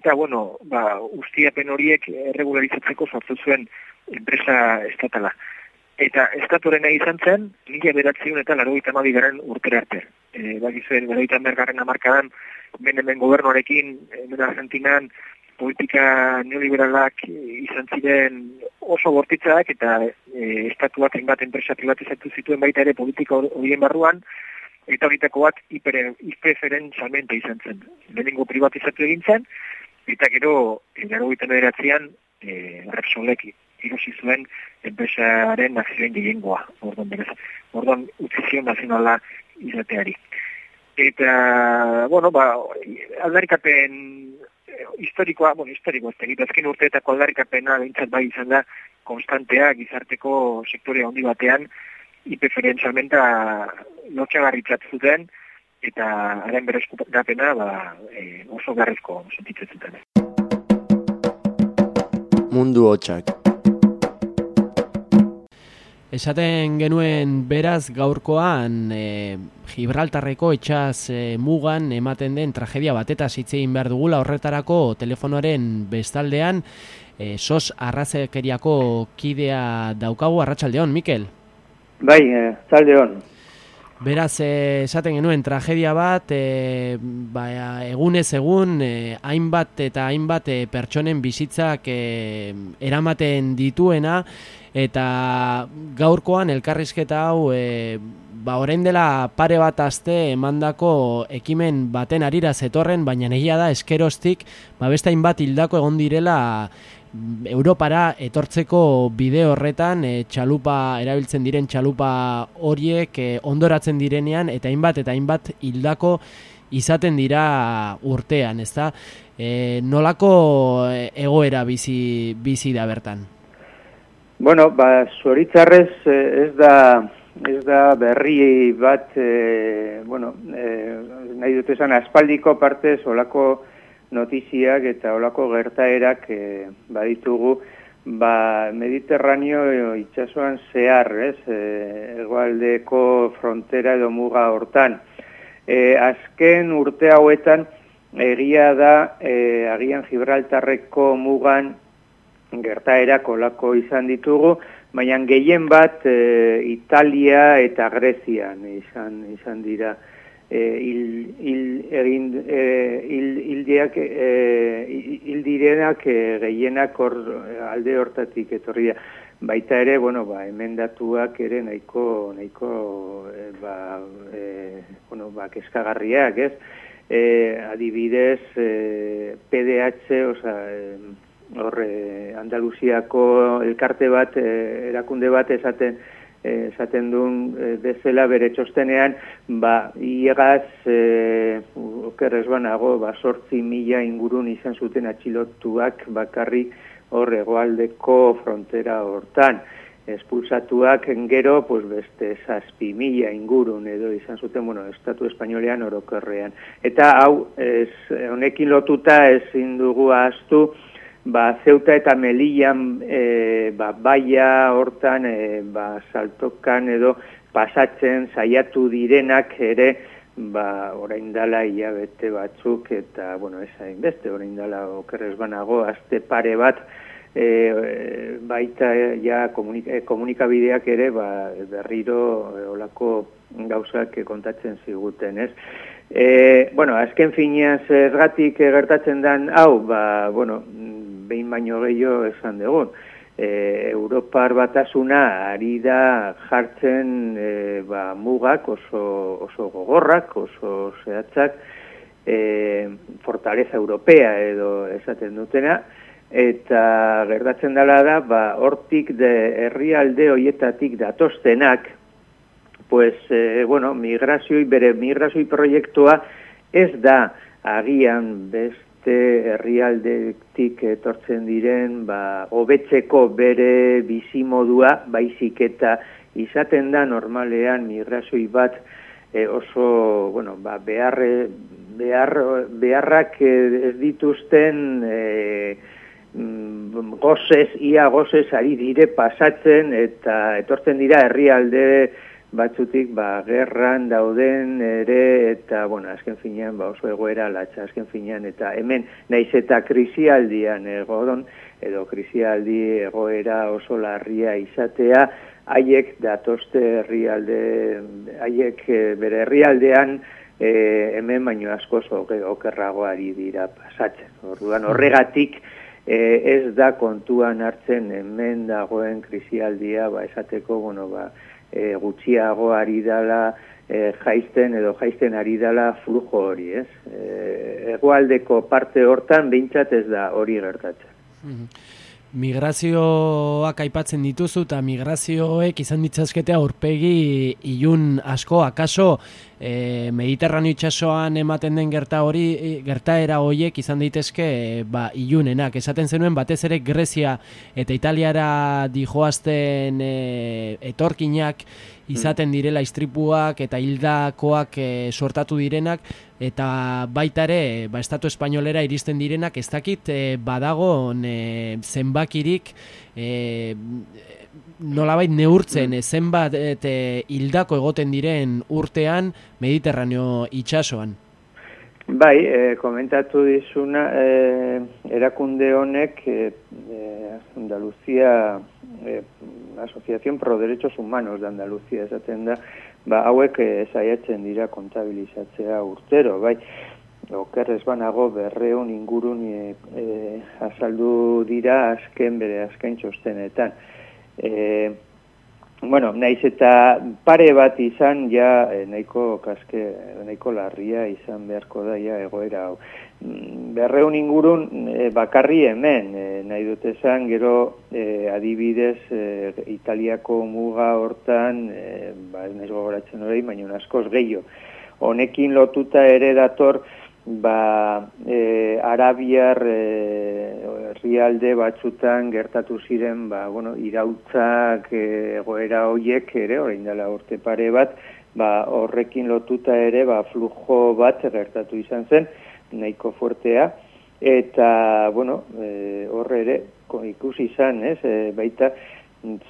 eta, bueno, ba, ustiapen horiek regularizatzeko sortu zuen enpresa estatala. Eta estatuaren nahi izan zen, mila beratzen eta laro gita garen urtera arte. E, ba, gizuen, laro gita mergarren amarkadan, hemen gobernuarekin, hemen Argentinan, politika neoliberalak izan ziren oso bortitzak eta e, estatuak enbat enpresa privatizatu zituen baita ere politika horien barruan eta horietako bat IPFren salmente izan zen. Lehenengo privatizatu egin zen eta gero gero giten eratzean e, Repsolek irusi zuen enpresaren nazioen gehiengoa orduan berez. Orduan utzizion nazionala izateari. Eta, bueno, ba, aldarikapen historikoa, bueno, historikoa, ez tegit, azken urteetako aldarikapena behintzat bai izan da, konstantea gizarteko sektore handi batean, IPFren salmenta lotxagarritzat zuten, eta haren berezkutapena ba, e, oso garrizko sentitzen zuten. Mundu hotxak. Esaten genuen beraz gaurkoan e, Gibraltarreko etxaz e, mugan ematen den tragedia bateta zitzein behar dugula horretarako telefonoaren bestaldean e, sos arrazekeriako kidea daukagu arratsaldeon Mikel? Bai, e, zaldeon. Beraz, e, esaten genuen tragedia bat, e, ba, egunez egun, e, hainbat eta hainbat e, pertsonen bizitzak e, eramaten dituena, eta gaurkoan elkarrizketa hau e, ba orain dela pare bat aste emandako ekimen baten arira zetorren baina egia da eskerostik ba beste hainbat hildako egon direla Europara etortzeko bide horretan e, txalupa erabiltzen diren txalupa horiek e, ondoratzen direnean eta hainbat eta hainbat hildako izaten dira urtean, ezta? E, nolako egoera bizi, bizi da bertan? Bueno, ba, zoritzarrez eh, ez da, ez da berri bat, e, bueno, e, nahi dut esan, aspaldiko partez olako notiziak eta olako gertaerak e, baditugu, ba, Mediterraneo itxasuan zehar, ez, e, frontera edo muga hortan. E, azken urte hauetan, egia da, e, agian Gibraltarreko mugan, gertaera kolako izan ditugu, baina gehien bat e, Italia eta Grezian izan, izan dira e, il, il, egin, e, il, ildiak, e, il direnak e, gehienak or, alde hortatik etorria. Baita ere, bueno, ba, emendatuak ere nahiko, nahiko e, ba, e, bueno, ba, keskagarriak, ez? E, adibidez, e, PDH, oza, e, hor eh, Andaluziako elkarte bat, eh, erakunde bat esaten eh, esaten duen eh, bezala bere txostenean, ba, iegaz, eh, okerrez banago, ba, sortzi mila ingurun izan zuten atxilotuak bakarri hor egoaldeko frontera hortan. Espulsatuak gero, pues beste zazpi mila ingurun edo izan zuten, bueno, estatu espainolean orokerrean. Eta hau, ez, honekin lotuta ezin dugu ahaztu, ba, zeuta eta melian e, ba, baia hortan e, ba, saltokan edo pasatzen saiatu direnak ere ba, orain dala hilabete batzuk eta, bueno, ez hain beste, orain dala okerrez banago, azte pare bat e, baita ja komunika, komunikabideak ere ba, berriro e, olako gauzak kontatzen ziguten, ez? E, bueno, azken finean zergatik gertatzen den, hau, ba, bueno, behin baino gehiago esan dugun. E, Europar batasuna ari da jartzen e, ba, mugak oso, oso gogorrak, oso zehatzak, e, fortaleza europea edo esaten dutena, eta gertatzen dela da, ba, hortik de herrialde hoietatik datostenak, pues, e, bueno, migrazioi, bere migrazioi proiektua ez da agian beste herrialdetik etortzen diren, ba, hobetzeko bere bizimodua, baizik eta izaten da normalean migrazioi bat e, oso, bueno, ba, beharre, behar, beharrak ez dituzten e, gozez, ia gozez ari dire pasatzen eta etortzen dira herrialde batzutik ba, gerran dauden ere eta bueno, azken finean ba, oso egoera latxa azken finean eta hemen naiz eta krisialdian egodon edo krisialdi egoera oso larria izatea haiek datoste herrialde haiek eh, bere herrialdean e, hemen baino asko okerragoari dira pasatzen. Orduan horregatik e, ez da kontuan hartzen hemen dagoen krisialdia ba esateko bueno ba e, gutxiago ari dala e, jaisten edo jaisten ari dala flujo hori, ez? E, egoaldeko parte hortan behintzat ez da hori gertatzen. Mhm. Migrazioak aipatzen dituzu eta migrazioek izan ditzazkete aurpegi ilun asko, akaso e, Mediterraneo itsasoan ematen den gerta hori e, gertaera hoiek izan daitezke e, ba, ilunenak. Esaten zenuen batez ere Grezia eta Italiara dijoazten e, etorkinak izaten direla istripuak eta hildakoak e, sortatu direnak eta baita ere ba, estatu espainolera iristen direnak ez dakit e, badago e, zenbakirik e, nolabait neurtzen e, zenbat e, hildako egoten diren urtean Mediterraneo itsasoan. Bai, e, komentatu dizuna, e, erakunde honek, e, Andaluzia, e, Asociación Pro Derechos Humanos de Andaluzia, esaten da, ba, hauek esaiatzen dira kontabilizatzea urtero, bai, okerrez banago berreun ingurun e, e, azaldu dira azken bere azken txostenetan. E, Bueno, naiz eta pare bat izan ja eh, nahiko kaske nahiko larria izan beharko da ja egoera hau. Mm, berreun ingurun e, bakarri hemen e, nahi dut esan gero e, adibidez e, Italiako muga hortan e, ba ez naiz gogoratzen hori baina askoz gehiago. Honekin lotuta ere dator ba, e, Arabiar e, herrialde batzutan gertatu ziren ba, bueno, irautzak e, egoera hoiek ere, orain dela urte pare bat, ba, horrekin lotuta ere ba, flujo bat gertatu izan zen, nahiko fuertea, eta bueno, e, horre ere ikusi izan, ez, e, baita,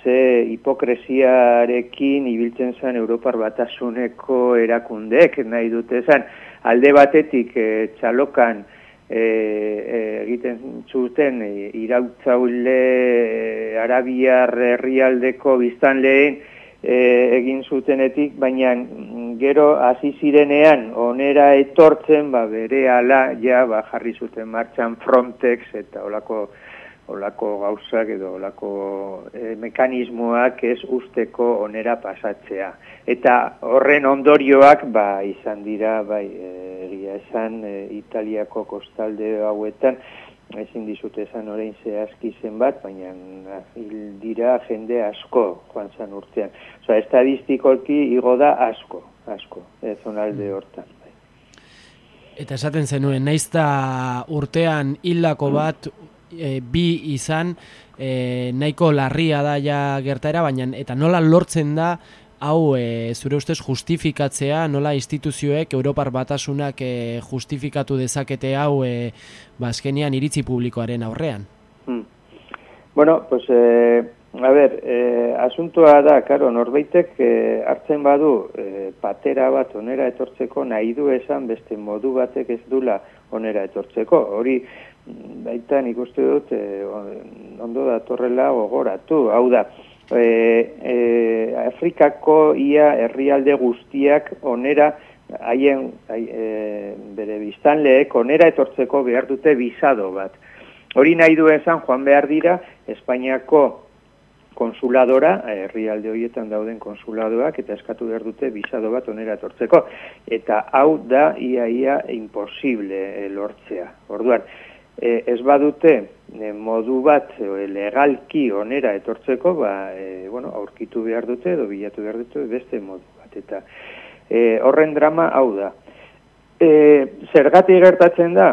ze hipokresiarekin ibiltzen zen Europar batasuneko erakundeek nahi dute zen, alde batetik e, txalokan e, egiten zuten e, irautzaule e, Arabiar herrialdeko biztan lehen egin zutenetik, baina gero hasi zirenean onera etortzen, ba, bere ala ja ba, jarri zuten martxan Frontex eta olako olako gauzak edo olako e, mekanismoak ez usteko onera pasatzea. Eta horren ondorioak ba, izan dira, bai, e, egia esan, e, Italiako kostalde hauetan, ezin dizute esan orain zehazki zen bat, baina hil dira jende asko joan zan urtean. Osa, estadistikolki igo da asko, asko, ez onalde mm. hortan. Bai. Eta esaten zenuen, naizta urtean hildako mm. bat e, bi izan e, nahiko larria da ja gertaera, baina eta nola lortzen da hau e, zure ustez justifikatzea, nola instituzioek Europar batasunak e, justifikatu dezakete hau e, bazkenian iritzi publikoaren aurrean? Hmm. Bueno, pues, e, a ver, e, asuntoa da, karo, norbeitek e, hartzen badu e, patera bat onera etortzeko nahi du esan beste modu batek ez dula onera etortzeko. Hori, baita nik uste dut e, ondo datorrela gogoratu. Hau da, e, e, Afrikako ia herrialde guztiak onera haien e, bere biztanleek onera etortzeko behar dute bizado bat. Hori nahi du esan joan behar dira Espainiako konsuladora, herrialde horietan dauden konsuladoak, eta eskatu behar dute bizado bat onera etortzeko. Eta hau da ia ia imposible lortzea. Orduan, e, ez badute e, modu bat e, legalki onera etortzeko, ba, e, bueno, aurkitu behar dute edo bilatu behar dute beste modu bat. Eta e, horren drama hau da. E, zergati gertatzen da?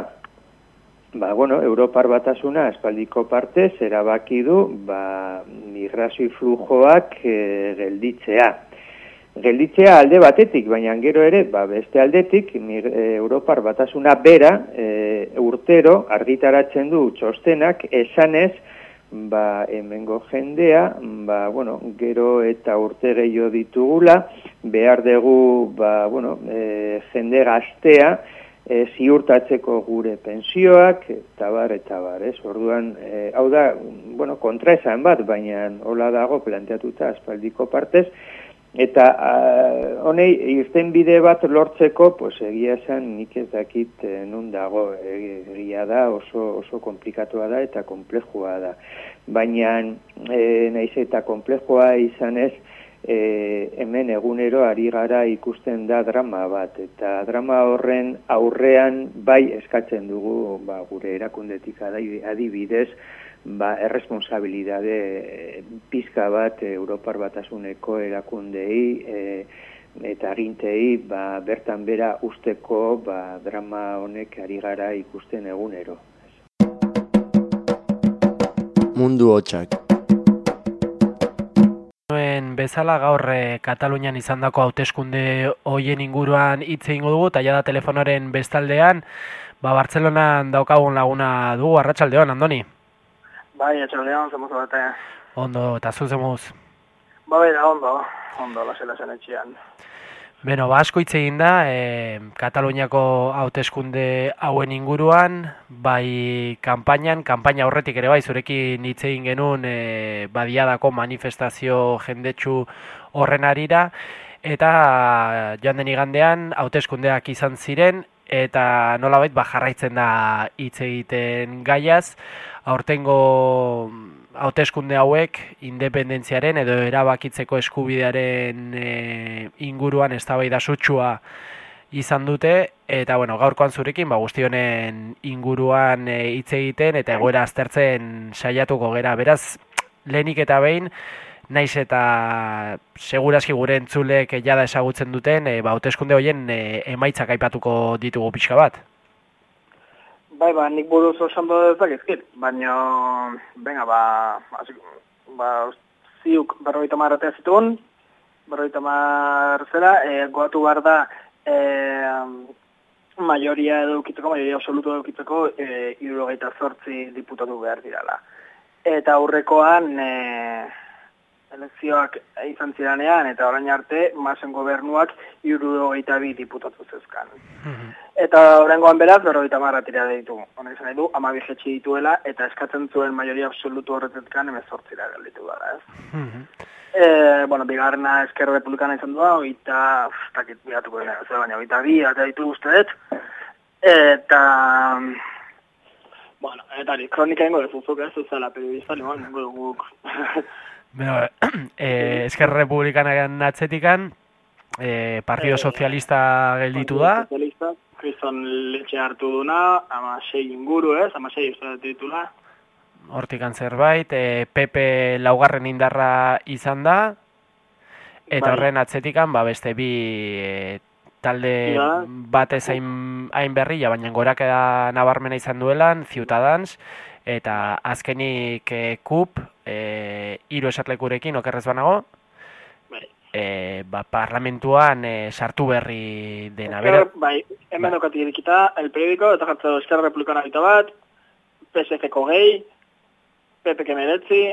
Ba, bueno, Europar batasuna espaldiko partez erabaki du ba, migrazio flujoak e, gelditzea. Gelditzea alde batetik, baina gero ere, ba, beste aldetik, mir, e, Europar batasuna bera e, urtero argitaratzen du txostenak esanez, ba, hemengo jendea, ba, bueno, gero eta urte gehiago ditugula, behar dugu ba, bueno, e, jende gaztea, e, ziurtatzeko gure pensioak, eta bar, eta bar, ez? Orduan, e, hau da, bueno, kontra esan bat, baina hola dago planteatuta aspaldiko partez, Eta honei irten bide bat lortzeko, pues egia esan nik ez dakit e, nun dago egia da, oso oso komplikatua da eta komplejua da. Baina e, naiz eta komplejua izan ez, e, hemen egunero ari gara ikusten da drama bat eta drama horren aurrean bai eskatzen dugu ba, gure erakundetik adibidez, ba, erresponsabilidade pizka bat Europar batasuneko erakundei e, eta agintei ba, bertan bera usteko ba, drama honek ari gara ikusten egunero. Mundu hotxak bezala gaur e, Katalunian izandako hauteskunde hoien inguruan hitz egingo dugu eta da telefonoren bestaldean ba Bartzelonan daukagun laguna dugu Arratsaldeon Andoni Bai, atxaldean, zemuz bate. Ondo, eta zu zemuz? Ba, bai, ondo, ondo, lasela zen etxian. Beno, ba, asko hitz egin da, e, Kataluniako hauteskunde hauen inguruan, bai kanpainan, kanpaina horretik ere bai, zurekin hitz egin genuen e, badiadako manifestazio jendetsu horren arira, eta joan den igandean hauteskundeak izan ziren, eta nolabait ba jarraitzen da hitz egiten gaiaz, aurtengo mm, hauteskunde hauek independentziaren edo erabakitzeko eskubidearen e, inguruan eztabaida sutsua izan dute eta bueno, gaurkoan zurekin ba guzti honen inguruan e, hitz egiten eta egoera aztertzen saiatuko gera. Beraz, lehenik eta behin naiz eta segurazki gure entzulek jada ezagutzen duten, e, ba hauteskunde hoien e, emaitzak aipatuko ditugu pixka bat. Bai, ba, nik buruz osan da ezakizkit, baina, venga, ba, asik, ba, ziuk berroita marratea zituen, berroita zera, e, goatu behar da, e, majoria edukitzeko, majoria absolutu edukitzeko, e, irurogeita zortzi diputatu behar dirala. Eta aurrekoan, e, elekzioak izan ziranean, eta orain arte, masen gobernuak irurogeita bi diputatu zezkan. Mhm. Eta horrengoan beraz, berrogeita marra tira ditu. Honek izan edu, ama dituela, eta eskatzen zuen majoria absolutu horretetkan emezortzira galditu dara, ez? Mm e, bueno, bigarrena eskerro republikana izan dua, oita, takit bihatuko dena, ez baina, oita bi, eta ditu usteet, eta, bueno, eta ni, kronika ingo ez uzuk ez, uzela periodista, limon, guk. <laughs> Bueno, eh, <clears throat> eskerro republikana atzetikan, eh, Partido eh, Socialista gelditu da. Socialista, kriston letxe hartu duna, ama sei inguru ez, ama sei uste ditula. Hortik zerbait, e, Pepe laugarren indarra izan da, eta bai. horren atzetikan, ba, beste bi e, talde batez hain, hain berri, ja, baina gorak nabarmena izan duelan, Ciutadans, eta azkenik e, KUP, e, iru esatlekurekin, okerrez banago, e, ba, parlamentuan e, sartu berri dena. Bera... Bai, hemen ba. dokati edikita, el periodiko, eta jartza Eskerra Republikana bita bat, PSF-ko gehi, PPK meretzi,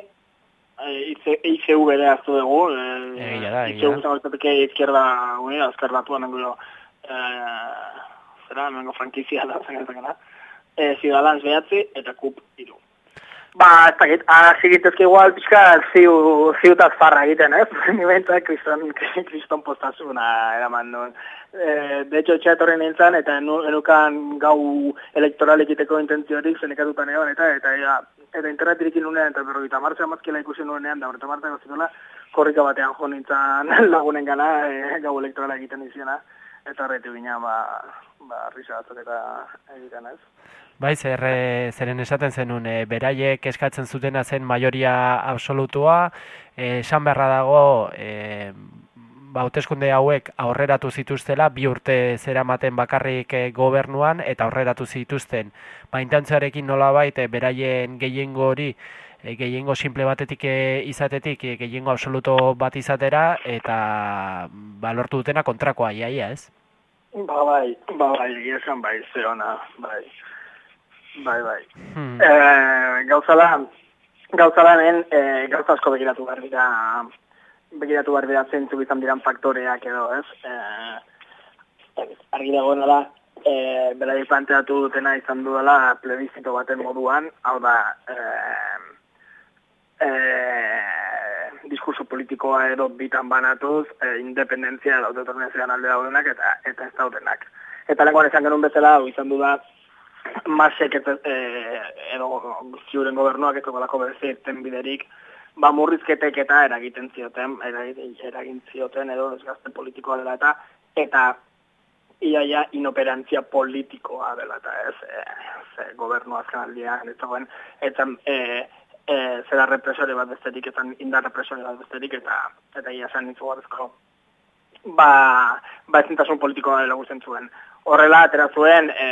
ICV de hartu dugu, egia da, egia da. PPK izquierda unida, azkar batuan nengo, eh, zera, nengo frankizia da, zen eh, Ciudadans behatzi, eta KUP iru. Ba, ez dakit, hasi gitezke igual pixka ziu, ziutaz farra egiten, ez? <laughs> Ni bentsa kriston, <laughs> kriston postasuna eraman nuen. E, de hecho, txatorren nintzen, eta enukan gau elektoral egiteko intentziorik zenekatutan egon, eta eta eta, eta internet irikin nunean, eta berroita martzea mazkela ikusi nuenean, da berroita martzea gozituela, korrika batean jo nintzen <laughs> lagunen gana, e, gau elektoral egiten izena. Eta horretu gina, ba, ba, risa batzuk eta egiten ez. Bai, zer, eh, zeren esaten zenun, e, beraiek eskatzen zutena zen majoria absolutua, eh, esan beharra dago, e, hauteskunde hauek aurreratu zituztela, bi urte zeramaten bakarrik gobernuan, eta aurreratu zituzten. Ba, intentzarekin nola baita, beraien gehiengo hori, e, gehiengo simple batetik e, izatetik, e, gehiengo absoluto bat izatera, eta ba, lortu dutena kontrakoa, iaia, ez? Ba, bai, ba, bai, esan bai, ze ona, bai. Bai, bai. Hmm. E, gauzala, gauzala nen, e, gauza asko begiratu behar dira, begiratu behar dira zentzuk izan diran faktoreak edo, ez? E, argi dago nola, e, beraiek planteatu dutena izan duela plebizito baten moduan, hau da, e, e, diskurso politikoa edo bitan banatuz, e, independentzia edo autodeterminazioan alde daudenak eta eta ez daudenak. Eta lenguan esan genuen bezala, izan du da, masek eta e, edo ziuren gobernuak ez dugalako bereziten biderik, ba murrizketek eta eragiten zioten, eragin zioten edo desgazte politikoa dela eta eta iaia inoperantzia politikoa dela eta ez, e, ze gobernu azken aldean, ez dagoen, eta e, e, zera represore bat besterik, eta indar represore bat besterik, eta eta ia zen nintzu ba, ba ezintasun politikoa dela guzen zuen. Horrela atera zuen e,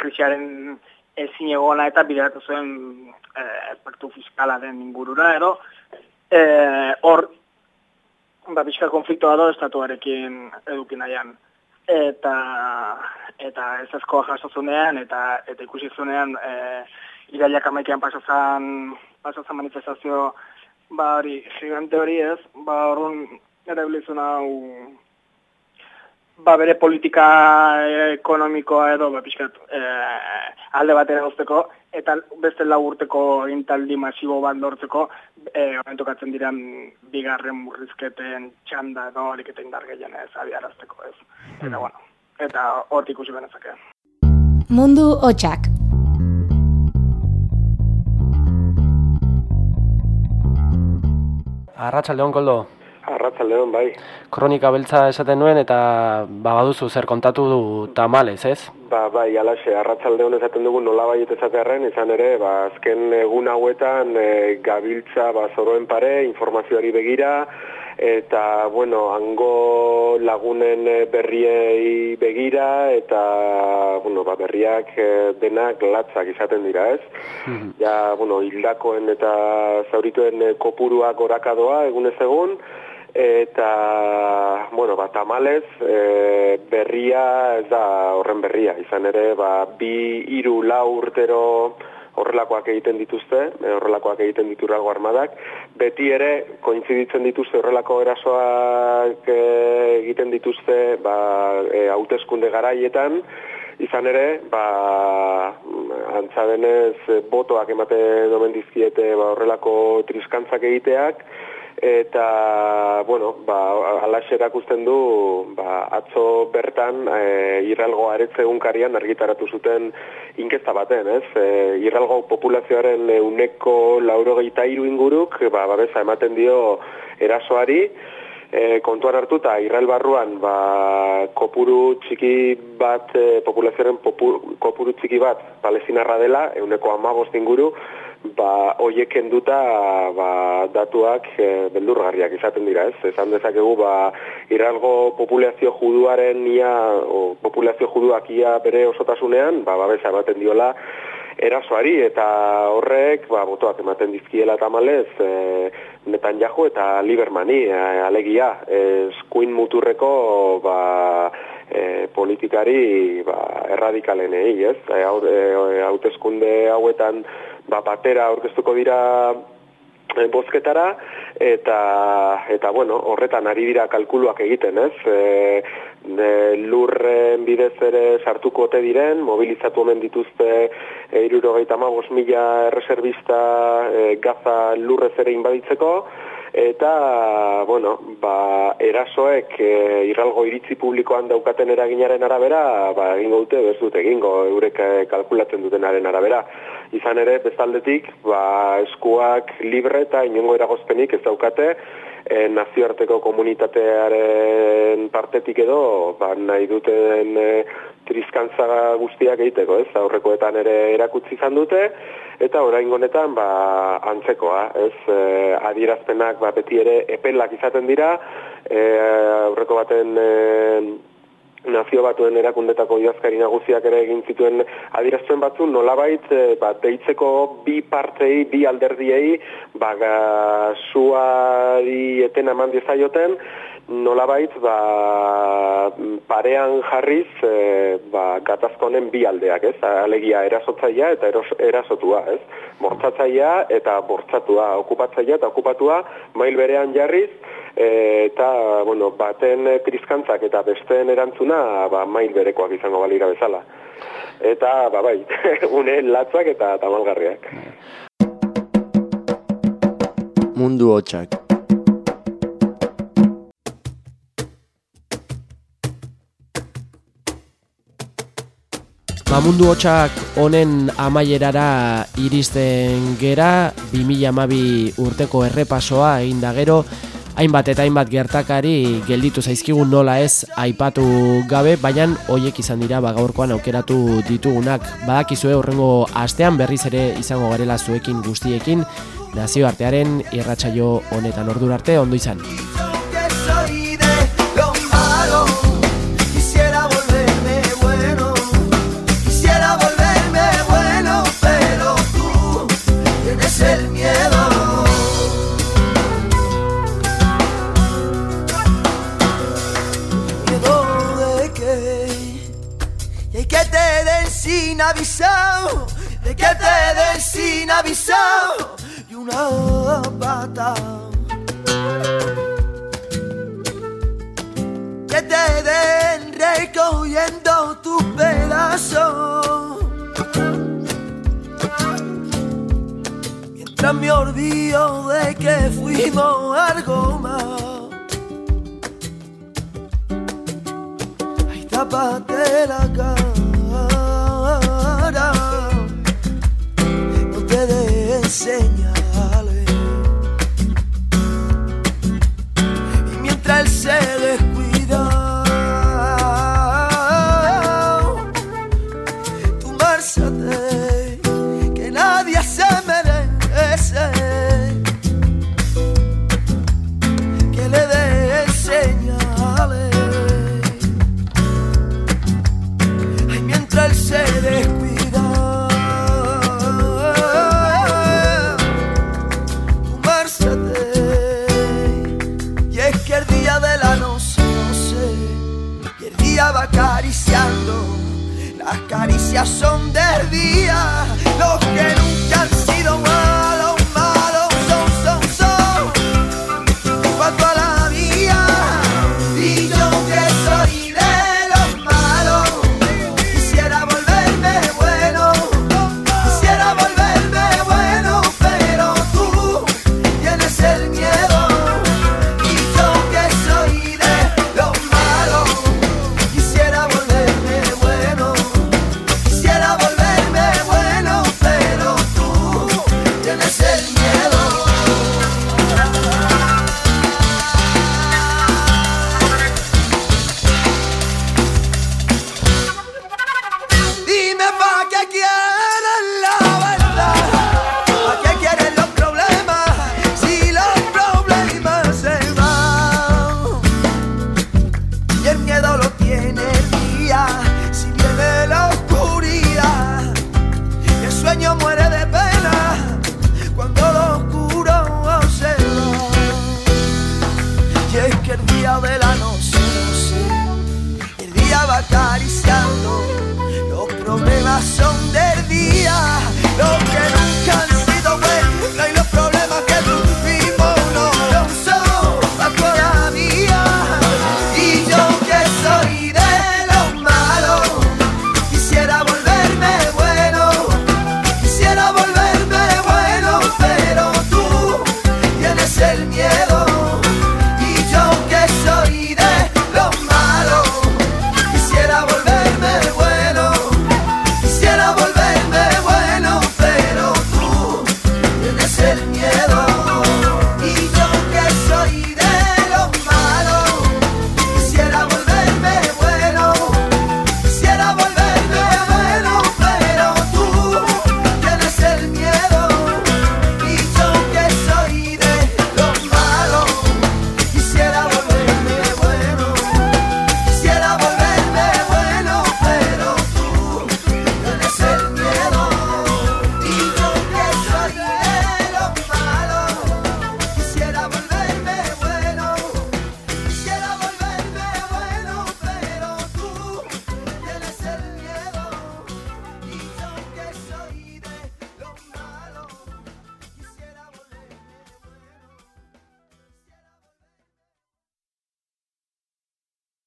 krisiaren ezin egona eta bideratu zuen e, aspektu fiskalaren ingurura, edo. E, hor ba, bizka konfliktoa do estatuarekin edukin nahian. Eta, eta ez askoa jaso zunean, eta, eta ikusi zunean e, irailak amaikean pasazan, pasazan manifestazio ba hori, gigante hori ez, ba horren erabilizun hau ba, bere politika ekonomikoa edo ba, pixkat, e, alde batera guzteko, eta beste lau urteko intaldi masibo bat lortzeko, e, tokatzen diren bigarren murrizketen txanda edo horik eta indar gehien ez abiarazteko ez. Eta, hmm. bueno, eta hortik ikusi benezake. Mundu hotxak. Arratxaldeon, Koldo. Arratzaldeon, bai. Kronika beltza esaten nuen eta ba, baduzu zer kontatu du tamales, ez? Ba, bai, alaxe, arratzaldeon esaten dugu nola bai esatearen, izan ere, ba, azken egun hauetan e, gabiltza ba, zoroen pare, informazioari begira, eta, bueno, hango lagunen e, berriei begira, eta, bueno, ba, berriak e, denak latzak izaten dira, ez? Mhm. ja, bueno, hildakoen eta zaurituen kopuruak orakadoa, egunez egun, eta bueno, ba, tamalez e, berria ez da horren berria, izan ere ba, bi iru lau urtero horrelakoak egiten dituzte, e, horrelakoak egiten diturago armadak, beti ere kointziditzen dituzte horrelako erasoak e, egiten dituzte ba, e, hauteskunde garaietan, izan ere, ba, antza denez, botoak emate domen dizkiete ba, horrelako triskantzak egiteak, eta bueno, ba alaxe erakusten du, ba, atzo bertan e, Irralgo aretze egunkarian argitaratu zuten inkesta baten, ez? E, Irralgo populazioaren uneko laurogeita iru inguruk, ba, babesa ematen dio erasoari, e, kontuan hartu eta Irrael barruan ba, kopuru txiki bat, e, populazioaren kopuru txiki bat palestinarra dela, euneko amagost inguru, ba hoiek kenduta ba, datuak e, beldurgarriak izaten dira, ez? Esan dezakegu ba iralgo populazio juduaren ia o populazio juduak ia bere osotasunean, ba babesa ematen diola erasoari eta horrek ba botoak ematen dizkiela tamalez, e, Netanyahu eta Libermani e, alegia, eskuin muturreko ba e, politikari ba, erradikalenei, ez? E, hauteskunde hauetan ba, batera aurkeztuko dira e, bozketara eta eta bueno, horretan ari dira kalkuluak egiten, ez? E, de, lurren bidez ere sartuko ote diren, mobilizatu omen dituzte e, irurogeita mila erreserbista e, gaza lurrez ere inbaditzeko, eta bueno, ba, erasoek e, irralgo iritzi publikoan daukaten eraginaren arabera, ba, egingo dute, bez dute egingo, eurek e, kalkulatzen dutenaren arabera. Izan ere, bestaldetik, ba, eskuak libre eta inongo eragozpenik ez daukate, e, nazioarteko komunitatearen partetik edo, ba, nahi duten e, trizkantza guztiak egiteko, ez? Aurrekoetan ere erakutsi izan dute, eta orain honetan ba, antzekoa, ez? E, adierazpenak ba, beti ere epelak izaten dira, e, aurreko baten... E, nazio batuen erakundetako idazkari nagusiak ere egin zituen adierazpen batzu nolabait e, ba, deitzeko bi partei, bi alderdiei ba, suari eten eman diezaioten nolabait ba, parean jarriz e, ba, gatazkonen bi aldeak, ez? Alegia erasotzaia eta eros, erasotua, ez? Bortzatzaia eta bortzatua, okupatzaia eta okupatua mail berean jarriz, eta bueno, baten kriskantzak eta besteen erantzuna ba, mail berekoak izango balira bezala. Eta, ba, bai, <laughs> une latzak eta tamalgarriak. Mundu hotxak. Ba, mundu hotxak honen amaierara iristen gera, 2012 urteko errepasoa egin da gero, hainbat eta hainbat gertakari gelditu zaizkigun nola ez aipatu gabe, baina hoiek izan dira ba gaurkoan aukeratu ditugunak. Badakizue horrengo astean berriz ere izango garela zuekin guztiekin nazioartearen irratsaio honetan ordura arte ondo izan. Avisado y una pata. Que te den recogiendo tus pedazos. Mientras me olvido de que fuimos algo más. Ay, tapate la cara. De